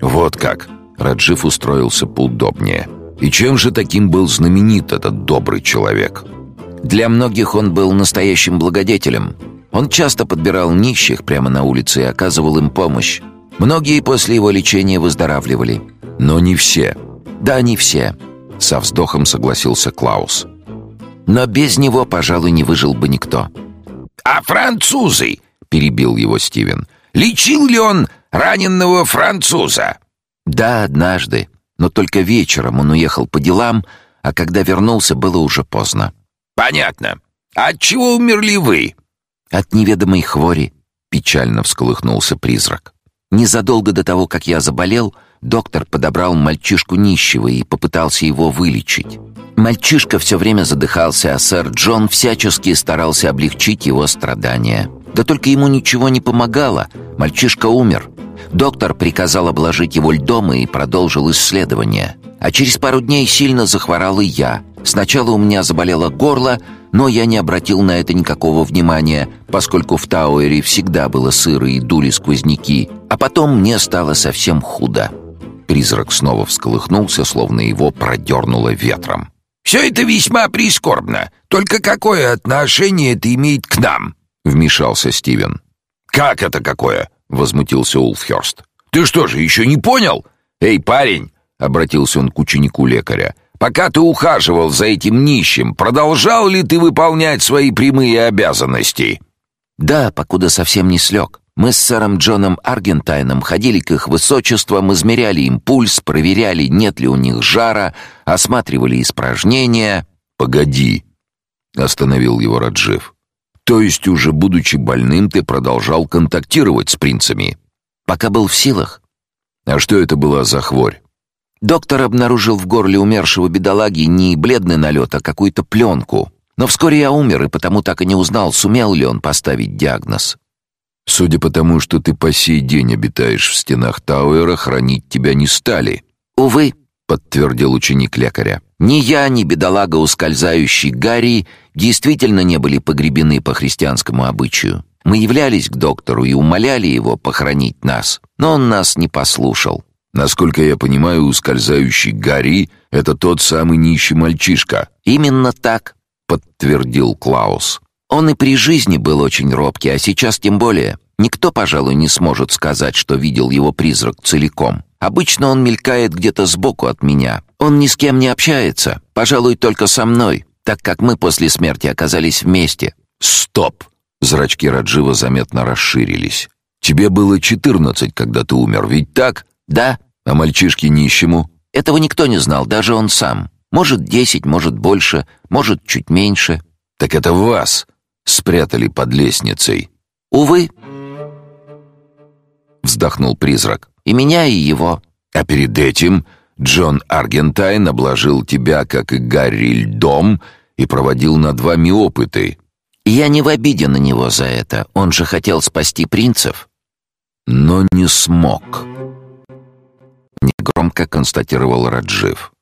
Speaker 1: Вот как. Раджив устроился поудобнее. И чем же таким был знаменит этот добрый человек?
Speaker 4: Для многих он был настоящим благодетелем. Он часто подбирал нищих прямо на улице и оказывал им помощь. Многие после его лечения выздоравливали.
Speaker 1: Но не все.
Speaker 4: Да, не все. Со вздохом согласился Клаус. Но без него, пожалуй, не выжил бы никто.
Speaker 2: «А французы?» — перебил его Стивен. «Лечил ли он раненого француза?»
Speaker 4: «Да, однажды. Но только вечером он уехал по делам, а когда вернулся, было уже поздно».
Speaker 2: «Понятно. А от чего умерли вы?»
Speaker 4: От неведомой хвори печально всколыхнулся призрак. Незадолго до того, как я заболел, доктор подобрал мальчишку нищего и попытался его вылечить. Мальчишка все время задыхался, а сэр Джон всячески старался облегчить его страдания. Да только ему ничего не помогало. Мальчишка умер. Доктор приказал обложить его льдом и продолжил исследование. А через пару дней сильно захворал и я. Сначала у меня заболело горло, но я не обратил на это никакого внимания, поскольку в Тауэре всегда было сыро и дули сквозняки, а потом мне стало совсем худо. Призрак снова всколыхнулся, словно его продернуло ветром.
Speaker 2: «Все это весьма прискорбно. Только какое отношение это имеет к нам?» — вмешался Стивен. «Как это какое?» — возмутился Улфхерст. «Ты что же, еще не понял? Эй, парень!» — обратился он к ученику лекаря. Пока ты ухаживал за этим нищим, продолжал ли ты выполнять свои прямые обязанности?
Speaker 4: Да, покуда совсем не слег. Мы с сэром Джоном Аргентайном ходили к их высочествам, измеряли им пульс, проверяли, нет ли у них жара, осматривали испражнения.
Speaker 1: Погоди, остановил его Раджив. То есть уже будучи больным, ты продолжал контактировать с принцами?
Speaker 4: Пока был в силах.
Speaker 1: А что это была за хворь?
Speaker 4: Доктор обнаружил в горле умершего бедолаги не бледный налет, а какую-то пленку. Но вскоре я умер, и потому так и не узнал, сумел ли он поставить диагноз.
Speaker 1: Судя по тому, что ты по сей день обитаешь в стенах Тауэра, хранить тебя не стали.
Speaker 4: Увы,
Speaker 1: подтвердил ученик лекаря.
Speaker 4: Ни я, ни бедолага ускользающий Гарри действительно не были погребены по христианскому обычаю. Мы являлись к доктору и умоляли его похоронить нас, но он нас не послушал.
Speaker 1: Насколько я понимаю, ускользающий Гарри — это тот самый нищий мальчишка.
Speaker 4: Именно так,
Speaker 1: подтвердил Клаус.
Speaker 4: Он и при жизни был очень робкий, а сейчас тем более. Никто, пожалуй, не сможет сказать, что видел его призрак целиком. Обычно он мелькает где-то сбоку от меня. Он ни с кем не общается, пожалуй, только со мной, так как мы после смерти оказались вместе.
Speaker 1: Стоп. Зрачки Раджива заметно расширились. Тебе было четырнадцать, когда ты умер, ведь так?
Speaker 4: Да.
Speaker 1: А мальчишке нищему?
Speaker 4: Этого никто не знал, даже он сам. Может, десять, может, больше, может, чуть меньше.
Speaker 1: Так это вас спрятали под лестницей.
Speaker 4: Увы.
Speaker 1: Вздохнул призрак.
Speaker 4: И меня, и его.
Speaker 1: А перед этим Джон Аргентайн обложил тебя, как и Гарри, льдом и проводил над вами опыты.
Speaker 4: Я не в обиде на него за это. Он же хотел спасти принцев.
Speaker 1: Но не смог негромко констатировал Раджив.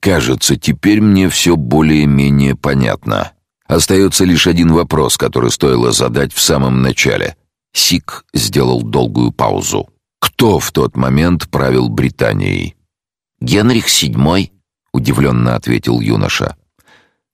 Speaker 1: Кажется, теперь мне все более-менее понятно. Остается лишь один вопрос, который стоило задать в самом начале. Сик сделал долгую паузу. Кто в тот момент правил Британией?
Speaker 4: Генрих VII, удивленно ответил юноша.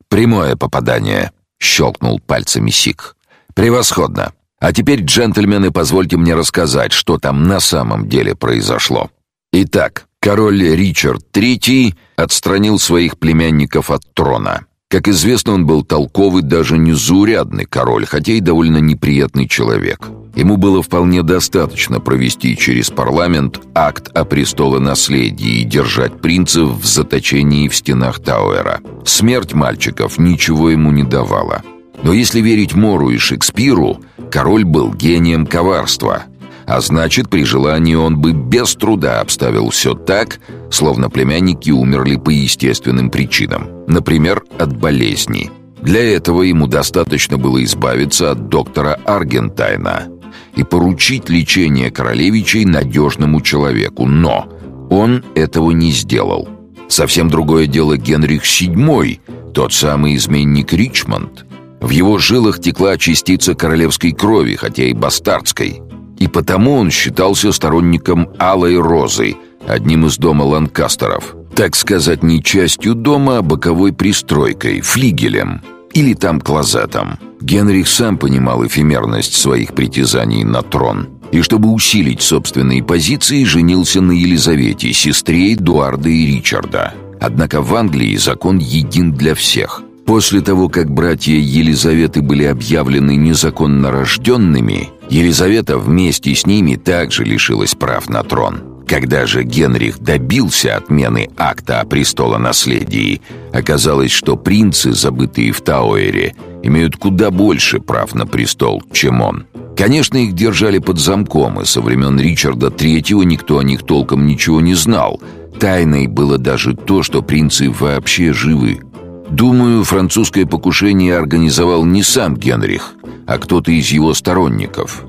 Speaker 4: Прямое попадание, щелкнул пальцами Сик. Превосходно. А теперь, джентльмены, позвольте мне рассказать, что там на самом деле произошло. Итак, король Ричард III отстранил своих племянников от трона. Как известно, он был толковый, даже незаурядный король, хотя и довольно неприятный человек. Ему было вполне достаточно провести через парламент акт о престолонаследии и держать принцев в заточении в стенах Тауэра. Смерть мальчиков ничего ему не давала. Но если верить Мору и Шекспиру, король был гением коварства. А значит, при желании он бы без труда обставил все так, словно племянники умерли по естественным причинам. Например, от болезни. Для этого ему достаточно было избавиться от доктора Аргентайна и поручить лечение королевичей надежному человеку. Но он этого не сделал. Совсем другое дело Генрих VII, тот самый изменник Ричмонд. В его жилах текла частица королевской крови, хотя и бастардской. И потому он считался сторонником Алой Розы, одним из дома Ланкастеров. Так сказать, не частью дома, а боковой пристройкой, флигелем. Или там клозетом. Генрих сам понимал эфемерность своих притязаний на трон. И чтобы усилить собственные позиции, женился на Елизавете, сестре Эдуарда и Ричарда. Однако в Англии закон един для всех – После того, как братья Елизаветы были объявлены незаконно рожденными, Елизавета вместе с ними также лишилась прав на трон. Когда же Генрих добился отмены акта о престолонаследии, оказалось, что принцы, забытые в Тауэре, имеют куда больше прав на престол, чем он. Конечно, их держали под замком, и со времен Ричарда III никто о них толком ничего не знал. Тайной было даже то, что принцы вообще живы. Думаю, французское покушение организовал не сам Генрих, а кто-то из его сторонников.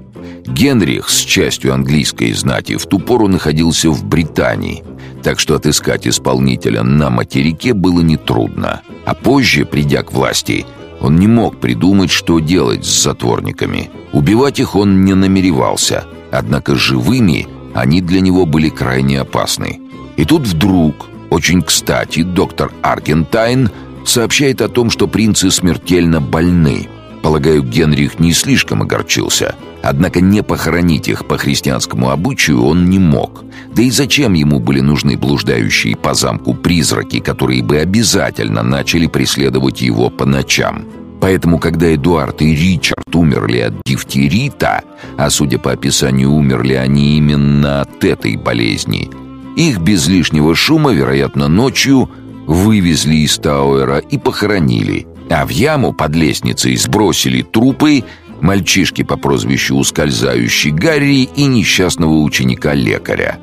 Speaker 4: Генрих с частью английской знати в ту пору находился в Британии, так что отыскать исполнителя на материке было нетрудно. А позже, придя к власти, он не мог придумать, что делать с затворниками. Убивать их он не намеревался, однако живыми они для него были крайне опасны. И тут вдруг, очень кстати, доктор Аргентайн – сообщает о том, что принцы смертельно больны. Полагаю, Генрих не слишком огорчился. Однако не похоронить их по христианскому обычаю он не мог. Да и зачем ему были нужны блуждающие по замку призраки, которые бы обязательно начали преследовать его по ночам? Поэтому, когда Эдуард и Ричард умерли от дифтерита, а судя по описанию, умерли они именно от этой болезни, их без лишнего шума, вероятно, ночью – вывезли из Тауэра и похоронили, а в яму под лестницей сбросили трупы мальчишки по прозвищу Ускользающий Гарри и несчастного ученика-лекаря.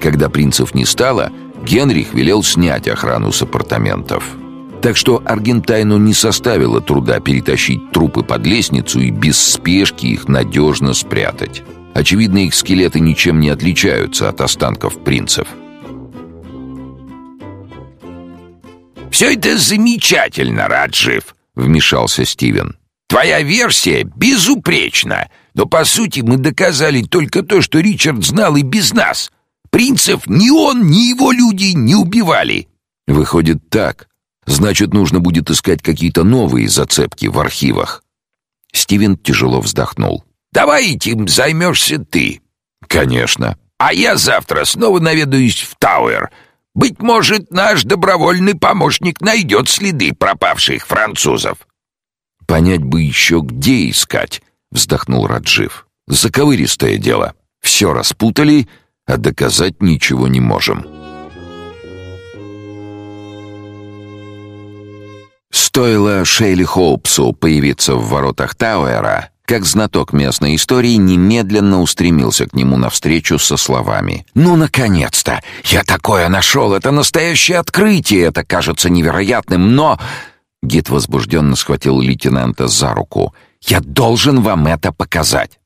Speaker 4: Когда принцев не стало, Генрих велел снять охрану с апартаментов. Так что Аргентайну не составило труда перетащить трупы под лестницу и без спешки их надежно спрятать. Очевидно, их скелеты ничем не отличаются от останков принцев.
Speaker 2: «Все это замечательно, Раджив», — вмешался Стивен. «Твоя версия безупречна, но, по сути, мы доказали только то, что Ричард знал и без нас. Принцев ни он, ни его люди не убивали».
Speaker 4: «Выходит так. Значит, нужно будет искать какие-то новые зацепки в архивах». Стивен тяжело вздохнул.
Speaker 2: «Давай этим займешься ты».
Speaker 4: «Конечно».
Speaker 2: «А я завтра снова наведаюсь в Тауэр. Быть может, наш добровольный помощник найдет следы пропавших французов.
Speaker 4: Понять бы еще, где искать, вздохнул Раджив. Заковыристое дело. Все распутали, а доказать ничего не можем. Стоило Шейли Хоупсу появиться в воротах Тауэра, как знаток местной истории немедленно устремился к нему навстречу со словами «Ну, наконец-то! Я такое нашел! Это настоящее открытие! Это кажется невероятным, но...» Гид возбужденно схватил лейтенанта за руку. «Я должен вам это показать!»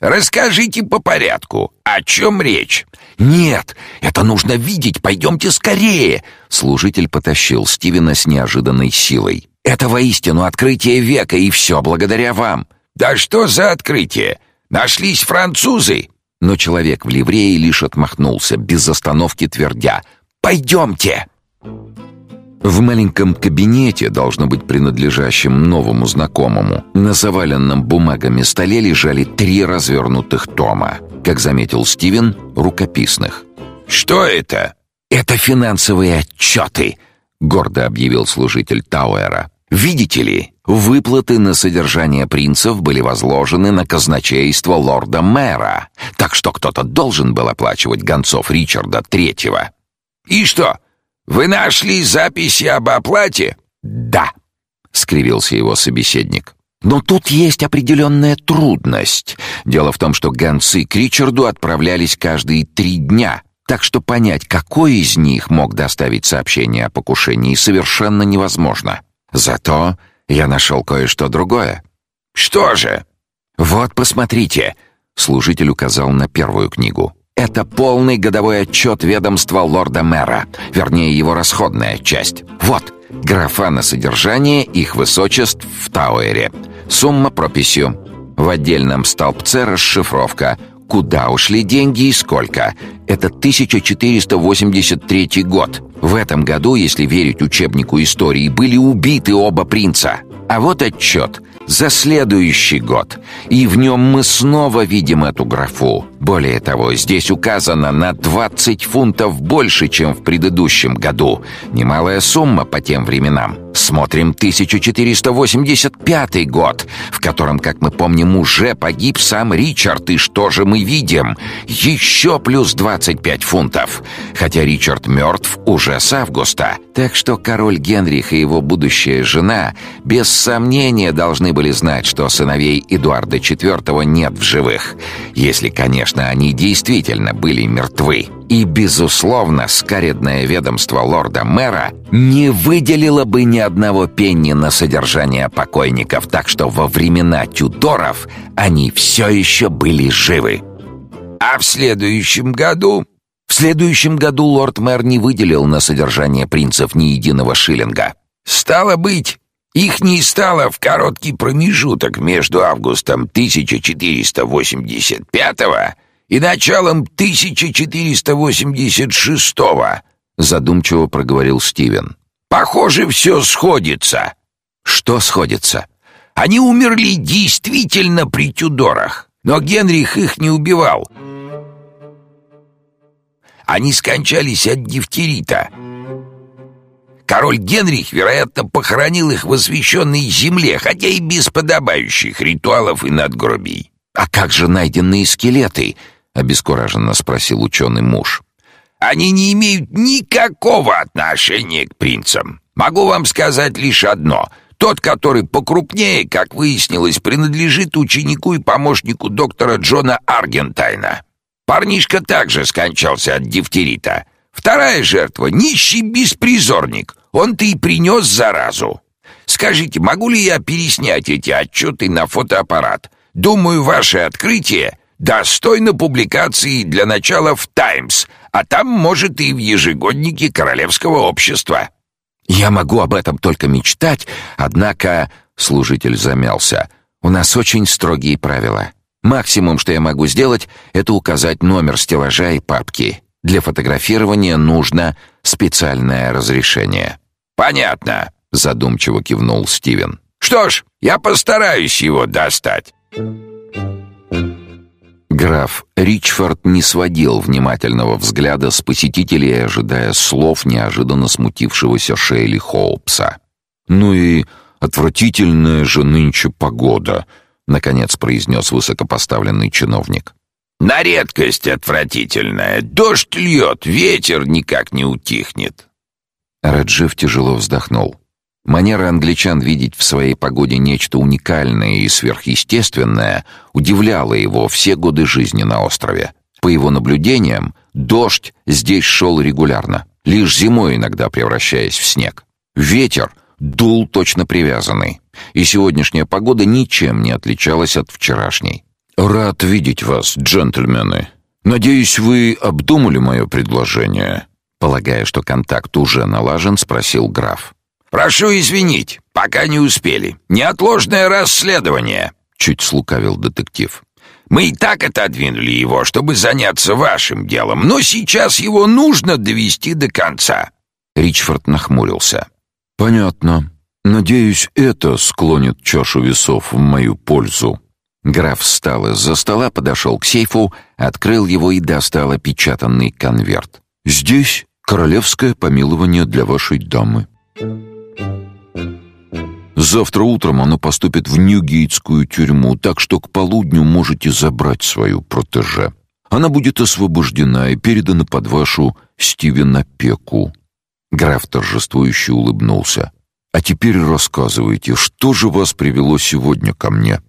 Speaker 2: «Расскажите по порядку. О чем речь?»
Speaker 4: «Нет, это нужно видеть. Пойдемте скорее!» Служитель потащил Стивена с неожиданной силой. «Это воистину открытие века, и все благодаря вам.
Speaker 2: «Да что за открытие? Нашлись французы!»
Speaker 4: Но человек в ливрее лишь отмахнулся, без остановки твердя. «Пойдемте!» В маленьком кабинете, должно быть принадлежащем новому знакомому, на заваленном бумагами столе лежали три развернутых тома, как заметил Стивен, рукописных.
Speaker 2: «Что это?»
Speaker 4: «Это финансовые отчеты», — гордо объявил служитель Тауэра. «Видите ли, выплаты на содержание принцев были возложены на казначейство лорда-мэра, так что кто-то должен был оплачивать гонцов Ричарда Третьего».
Speaker 2: «И что, вы нашли записи об оплате?»
Speaker 4: «Да», — скривился его собеседник. Но тут есть определенная трудность. Дело в том, что гонцы к Ричарду отправлялись каждые три дня, так что понять, какой из них мог доставить сообщение о покушении, совершенно невозможно. Зато я нашел кое-что другое.
Speaker 2: «Что же?»
Speaker 4: «Вот, посмотрите», — служитель указал на первую книгу. Это полный годовой отчет ведомства лорда-мэра, вернее, его расходная часть. Вот, графа на содержание их высочеств в Тауэре. Сумма прописью. В отдельном столбце расшифровка. Куда ушли деньги и сколько? Это 1483 год. В этом году, если верить учебнику истории, были убиты оба принца. А вот отчет за следующий год. И в нем мы снова видим эту графу. Более того, здесь указано на 20 фунтов больше, чем в предыдущем году. Немалая сумма по тем временам. Смотрим 1485 год, в котором, как мы помним, уже погиб сам Ричард. И что же мы видим? Еще плюс 25 фунтов. Хотя Ричард мертв уже с августа. Так что король Генрих и его будущая жена без сомнения должны были знать, что сыновей Эдуарда IV нет в живых. Если, конечно, они действительно были мертвы. И, безусловно, скаредное ведомство лорда-мэра не выделило бы ни одного пенни на содержание покойников, так что во времена Тюдоров они все еще были живы.
Speaker 2: А в следующем году...
Speaker 4: В следующем году лорд-мэр не выделил на содержание принцев ни единого шиллинга.
Speaker 2: Стало быть, их не стало в короткий промежуток между августом 1485 и началом 1486
Speaker 4: задумчиво проговорил Стивен.
Speaker 2: Похоже, все сходится.
Speaker 4: Что сходится?
Speaker 2: Они умерли действительно при Тюдорах, но Генрих их не убивал. Они скончались от дифтерита. Король Генрих, вероятно, похоронил их в освященной земле, хотя и без подобающих ритуалов и надгробий.
Speaker 4: «А как же найденные скелеты?» — обескураженно спросил ученый муж.
Speaker 2: «Они не имеют никакого отношения к принцам. Могу вам сказать лишь одно. Тот, который покрупнее, как выяснилось, принадлежит ученику и помощнику доктора Джона Аргентайна. Парнишка также скончался от дифтерита. Вторая жертва — нищий беспризорник. Он-то и принес заразу. Скажите, могу ли я переснять эти отчеты на фотоаппарат? Думаю, ваше открытие достойно публикации для начала в «Таймс», а там, может, и в ежегоднике Королевского общества».
Speaker 4: «Я могу об этом только мечтать, однако...» — служитель замялся. «У нас очень строгие правила. Максимум, что я могу сделать, это указать номер стеллажа и папки. Для фотографирования нужно специальное разрешение».
Speaker 2: «Понятно», —
Speaker 4: задумчиво кивнул Стивен.
Speaker 2: «Что ж, я постараюсь его достать».
Speaker 4: Граф Ричфорд не сводил внимательного взгляда с посетителей, ожидая слов неожиданно смутившегося Шейли Хоупса. «Ну и отвратительная же нынче погода», — наконец произнес высокопоставленный чиновник.
Speaker 2: На редкость отвратительная. Дождь льет, ветер никак не утихнет.
Speaker 4: Раджив тяжело вздохнул. Манера англичан видеть в своей погоде нечто уникальное и сверхъестественное удивляла его все годы жизни на острове. По его наблюдениям, дождь здесь шел регулярно, лишь зимой иногда превращаясь в снег. Ветер дул точно привязанный, и сегодняшняя погода ничем не отличалась от вчерашней. «Рад видеть вас, джентльмены. Надеюсь, вы обдумали мое предложение?» Полагая, что контакт уже налажен, спросил граф.
Speaker 2: «Прошу извинить, пока не успели. Неотложное расследование», — чуть слукавил детектив. «Мы и так отодвинули его, чтобы заняться вашим делом, но сейчас его нужно довести до конца».
Speaker 4: Ричфорд нахмурился. Понятно. Надеюсь, это склонит чашу весов в мою пользу. Граф встал из-за стола, подошел к сейфу, открыл его и достал опечатанный конверт. Здесь королевское помилование для вашей дамы. Завтра утром оно поступит в Ньюгейтскую тюрьму, так что к полудню можете забрать свою протеже. Она будет освобождена и передана под вашу Стивена Пеку. Граф торжествующе улыбнулся. А теперь рассказывайте, что же вас привело сегодня ко мне?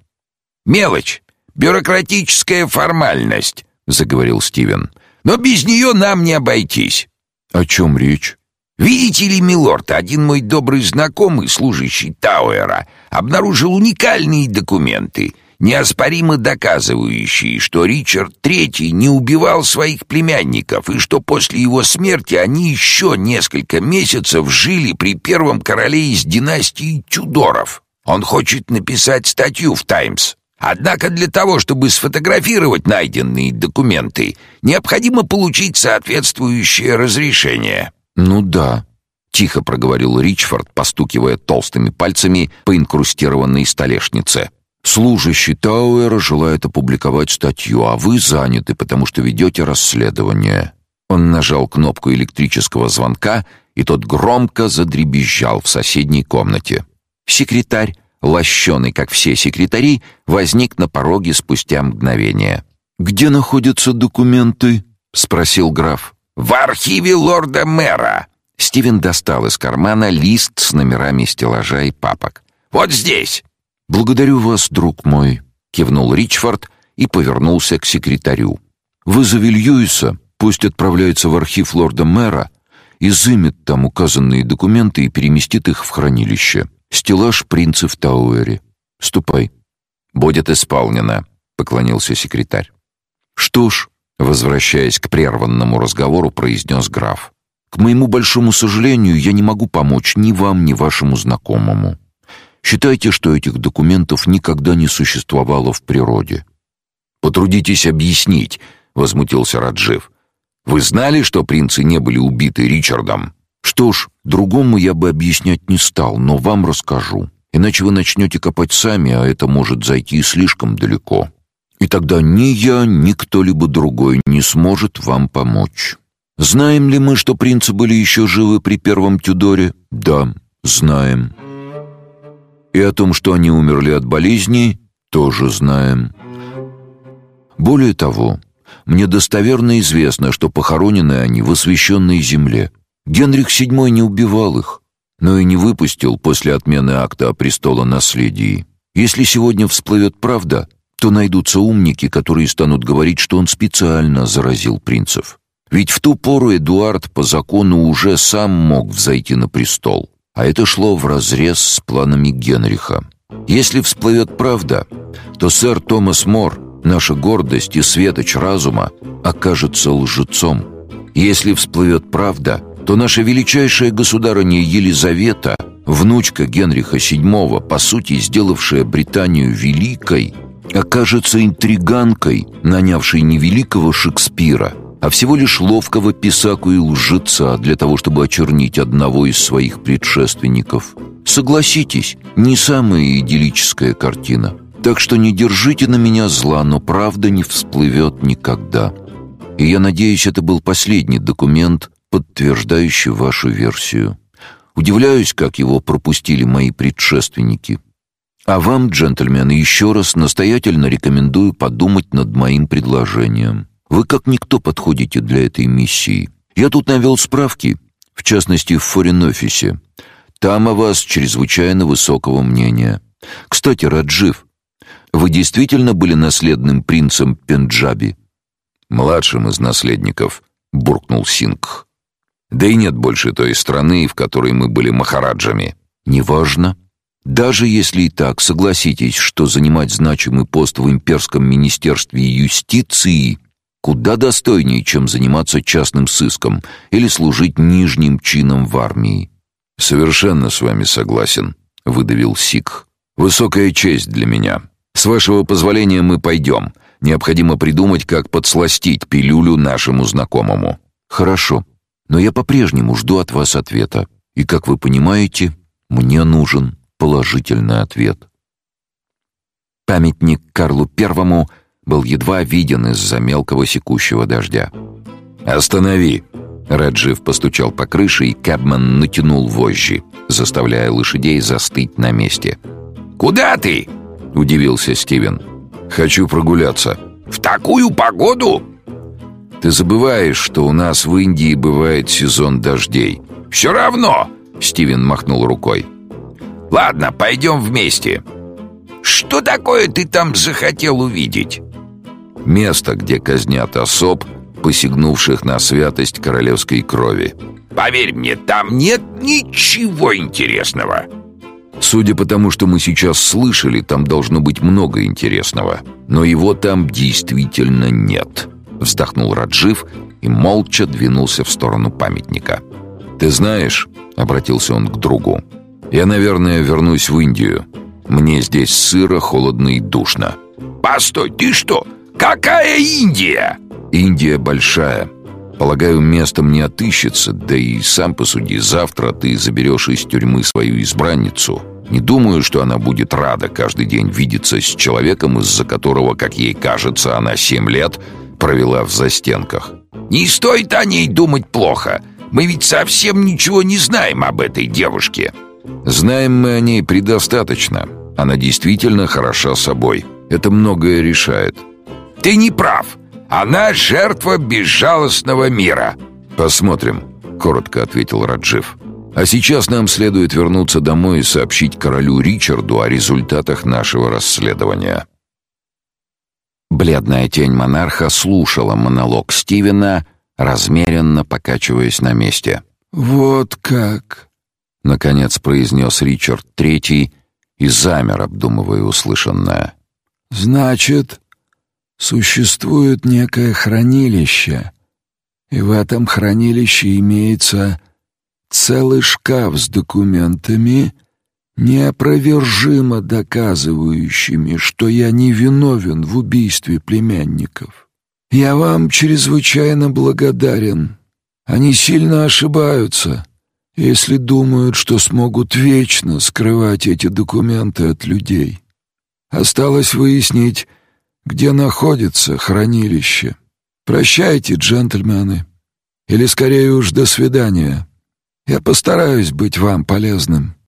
Speaker 2: Мелочь, бюрократическая формальность, заговорил Стивен. Но без нее нам не обойтись.
Speaker 4: О чем речь?
Speaker 2: Видите ли, милорд, один мой добрый знакомый, служащий Тауэра, обнаружил уникальные документы, неоспоримо доказывающие, что Ричард III не убивал своих племянников и что после его смерти они еще несколько месяцев жили при первом короле из династии Тюдоров. Он хочет написать статью в «Таймс». Однако для того, чтобы сфотографировать найденные документы, необходимо получить соответствующее разрешение.
Speaker 4: «Ну да», — тихо проговорил Ричфорд, постукивая толстыми пальцами по инкрустированной столешнице. «Служащий Тауэра желает опубликовать статью, а вы заняты, потому что ведете расследование». Он нажал кнопку электрического звонка, и тот громко задребезжал в соседней комнате. Секретарь, лощеный, как все секретари, возник на пороге спустя мгновение. «Где находятся документы?» — спросил граф.
Speaker 2: «В архиве лорда-мэра!»
Speaker 4: Стивен достал из кармана лист с номерами стеллажа и папок.
Speaker 2: «Вот здесь!»
Speaker 4: «Благодарю вас, друг мой», — кивнул Ричфорд и повернулся к секретарю. «Вызови Льюиса, пусть отправляется в архив лорда-мэра, изымет там указанные документы и переместит их в хранилище. Стеллаж принца в Тауэре. Ступай».
Speaker 1: «Будет исполнено», — поклонился секретарь.
Speaker 4: «Что ж, Возвращаясь к прерванному разговору, произнес граф. «К моему большому сожалению, я не могу помочь ни вам, ни вашему знакомому. Считайте, что этих документов никогда не существовало в природе».
Speaker 1: «Потрудитесь объяснить», — возмутился Раджив. «Вы знали, что принцы не были убиты Ричардом?»
Speaker 4: «Что ж, другому я бы объяснять не стал, но вам расскажу. Иначе вы начнете копать сами, а это может зайти слишком далеко». И тогда ни я, ни кто-либо другой не сможет вам помочь. Знаем ли мы, что принцы были еще живы при первом Тюдоре? Да, знаем. И о том, что они умерли от болезни, тоже знаем. Более того, мне достоверно известно, что похоронены они в освященной земле. Генрих VII не убивал их, но и не выпустил после отмены акта о престолонаследии. Если сегодня всплывет правда, то найдутся умники, которые станут говорить, что он специально заразил принцев. Ведь в ту пору Эдуард по закону уже сам мог взойти на престол, а это шло вразрез с планами Генриха. Если всплывет правда, то сэр Томас Мор, наша гордость и светоч разума, окажется лжецом. Если всплывет правда, то наша величайшая государыня Елизавета, внучка Генриха VII, по сути сделавшая Британию великой, окажется интриганкой, нанявшей не великого Шекспира, а всего лишь ловкого писаку и лжеца для того, чтобы очернить одного из своих предшественников. Согласитесь, не самая идиллическая картина. Так что не держите на меня зла, но правда не всплывет никогда. И я надеюсь, это был последний документ, подтверждающий вашу версию. Удивляюсь, как его пропустили мои предшественники. А вам, джентльмены, еще раз настоятельно рекомендую подумать над моим предложением. Вы как никто подходите для этой миссии. Я тут навел справки, в частности, в форин-офисе. Там о вас чрезвычайно высокого мнения. Кстати, Раджив, вы действительно были наследным принцем Пенджаби?
Speaker 1: Младшим из наследников, буркнул Сингх. Да и нет больше той страны, в которой мы были махараджами.
Speaker 4: Неважно. Даже если и так, согласитесь, что занимать значимый пост в имперском министерстве юстиции куда достойнее, чем заниматься частным сыском или служить нижним чином в армии.
Speaker 1: Совершенно с вами согласен, выдавил Сик. Высокая честь для меня. С вашего позволения мы пойдем. Необходимо придумать, как подсластить пилюлю нашему знакомому.
Speaker 4: Хорошо, но я по-прежнему жду от вас ответа. И, как вы понимаете, мне нужен положительный ответ. Памятник Карлу Первому был едва виден из-за мелкого секущего дождя.
Speaker 1: «Останови!»
Speaker 4: Раджив постучал по крыше, и Кэбман натянул вожжи, заставляя лошадей застыть на месте.
Speaker 2: «Куда ты?»
Speaker 4: — удивился Стивен.
Speaker 1: «Хочу прогуляться».
Speaker 2: «В такую погоду?»
Speaker 1: «Ты забываешь, что у нас в Индии бывает сезон дождей».
Speaker 2: «Все равно!»
Speaker 4: — Стивен махнул рукой.
Speaker 2: «Ладно, пойдем вместе. Что такое ты там захотел увидеть?»
Speaker 1: «Место, где казнят особ, посягнувших на святость королевской крови.
Speaker 2: Поверь мне, там нет ничего интересного.
Speaker 1: Судя по тому, что мы сейчас слышали, там должно быть много интересного. Но его там действительно нет. Вздохнул Раджив и молча двинулся в сторону памятника. «Ты знаешь», — обратился он к другу, — «я, наверное, вернусь в Индию. Мне здесь сыро, холодно и душно».
Speaker 2: «Постой, ты что? Какая Индия?»
Speaker 1: Индия большая. Полагаю, местом не отыщется, да и сам посуди, завтра ты заберешь из тюрьмы свою избранницу. Не думаю, что она будет рада каждый день видеться с человеком, из-за которого, как ей кажется, она семь лет провела в застенках.
Speaker 2: Не стоит о ней думать плохо. Мы ведь совсем ничего не знаем об этой девушке.
Speaker 1: Знаем мы о ней предостаточно. Она действительно хороша собой. Это многое решает.
Speaker 2: Ты не прав. Она жертва безжалостного мира.
Speaker 1: Посмотрим, коротко ответил Раджив. А сейчас нам следует вернуться домой и сообщить королю Ричарду о результатах нашего расследования.
Speaker 4: Бледная тень монарха слушала монолог Стивена, размеренно покачиваясь на месте.
Speaker 3: «Вот как!»
Speaker 4: — наконец произнес Ричард Третий и замер, обдумывая услышанное.
Speaker 3: «Значит, Существует некое хранилище, и в этом хранилище имеется целый шкаф с документами, неопровержимо доказывающими, что я не виновен в убийстве племянников. Я вам чрезвычайно благодарен. Они сильно ошибаются, если думают, что смогут вечно скрывать эти документы от людей. Осталось выяснить, где находится хранилище. Прощайте, джентльмены. Или скорее уж до свидания. Я постараюсь быть вам полезным.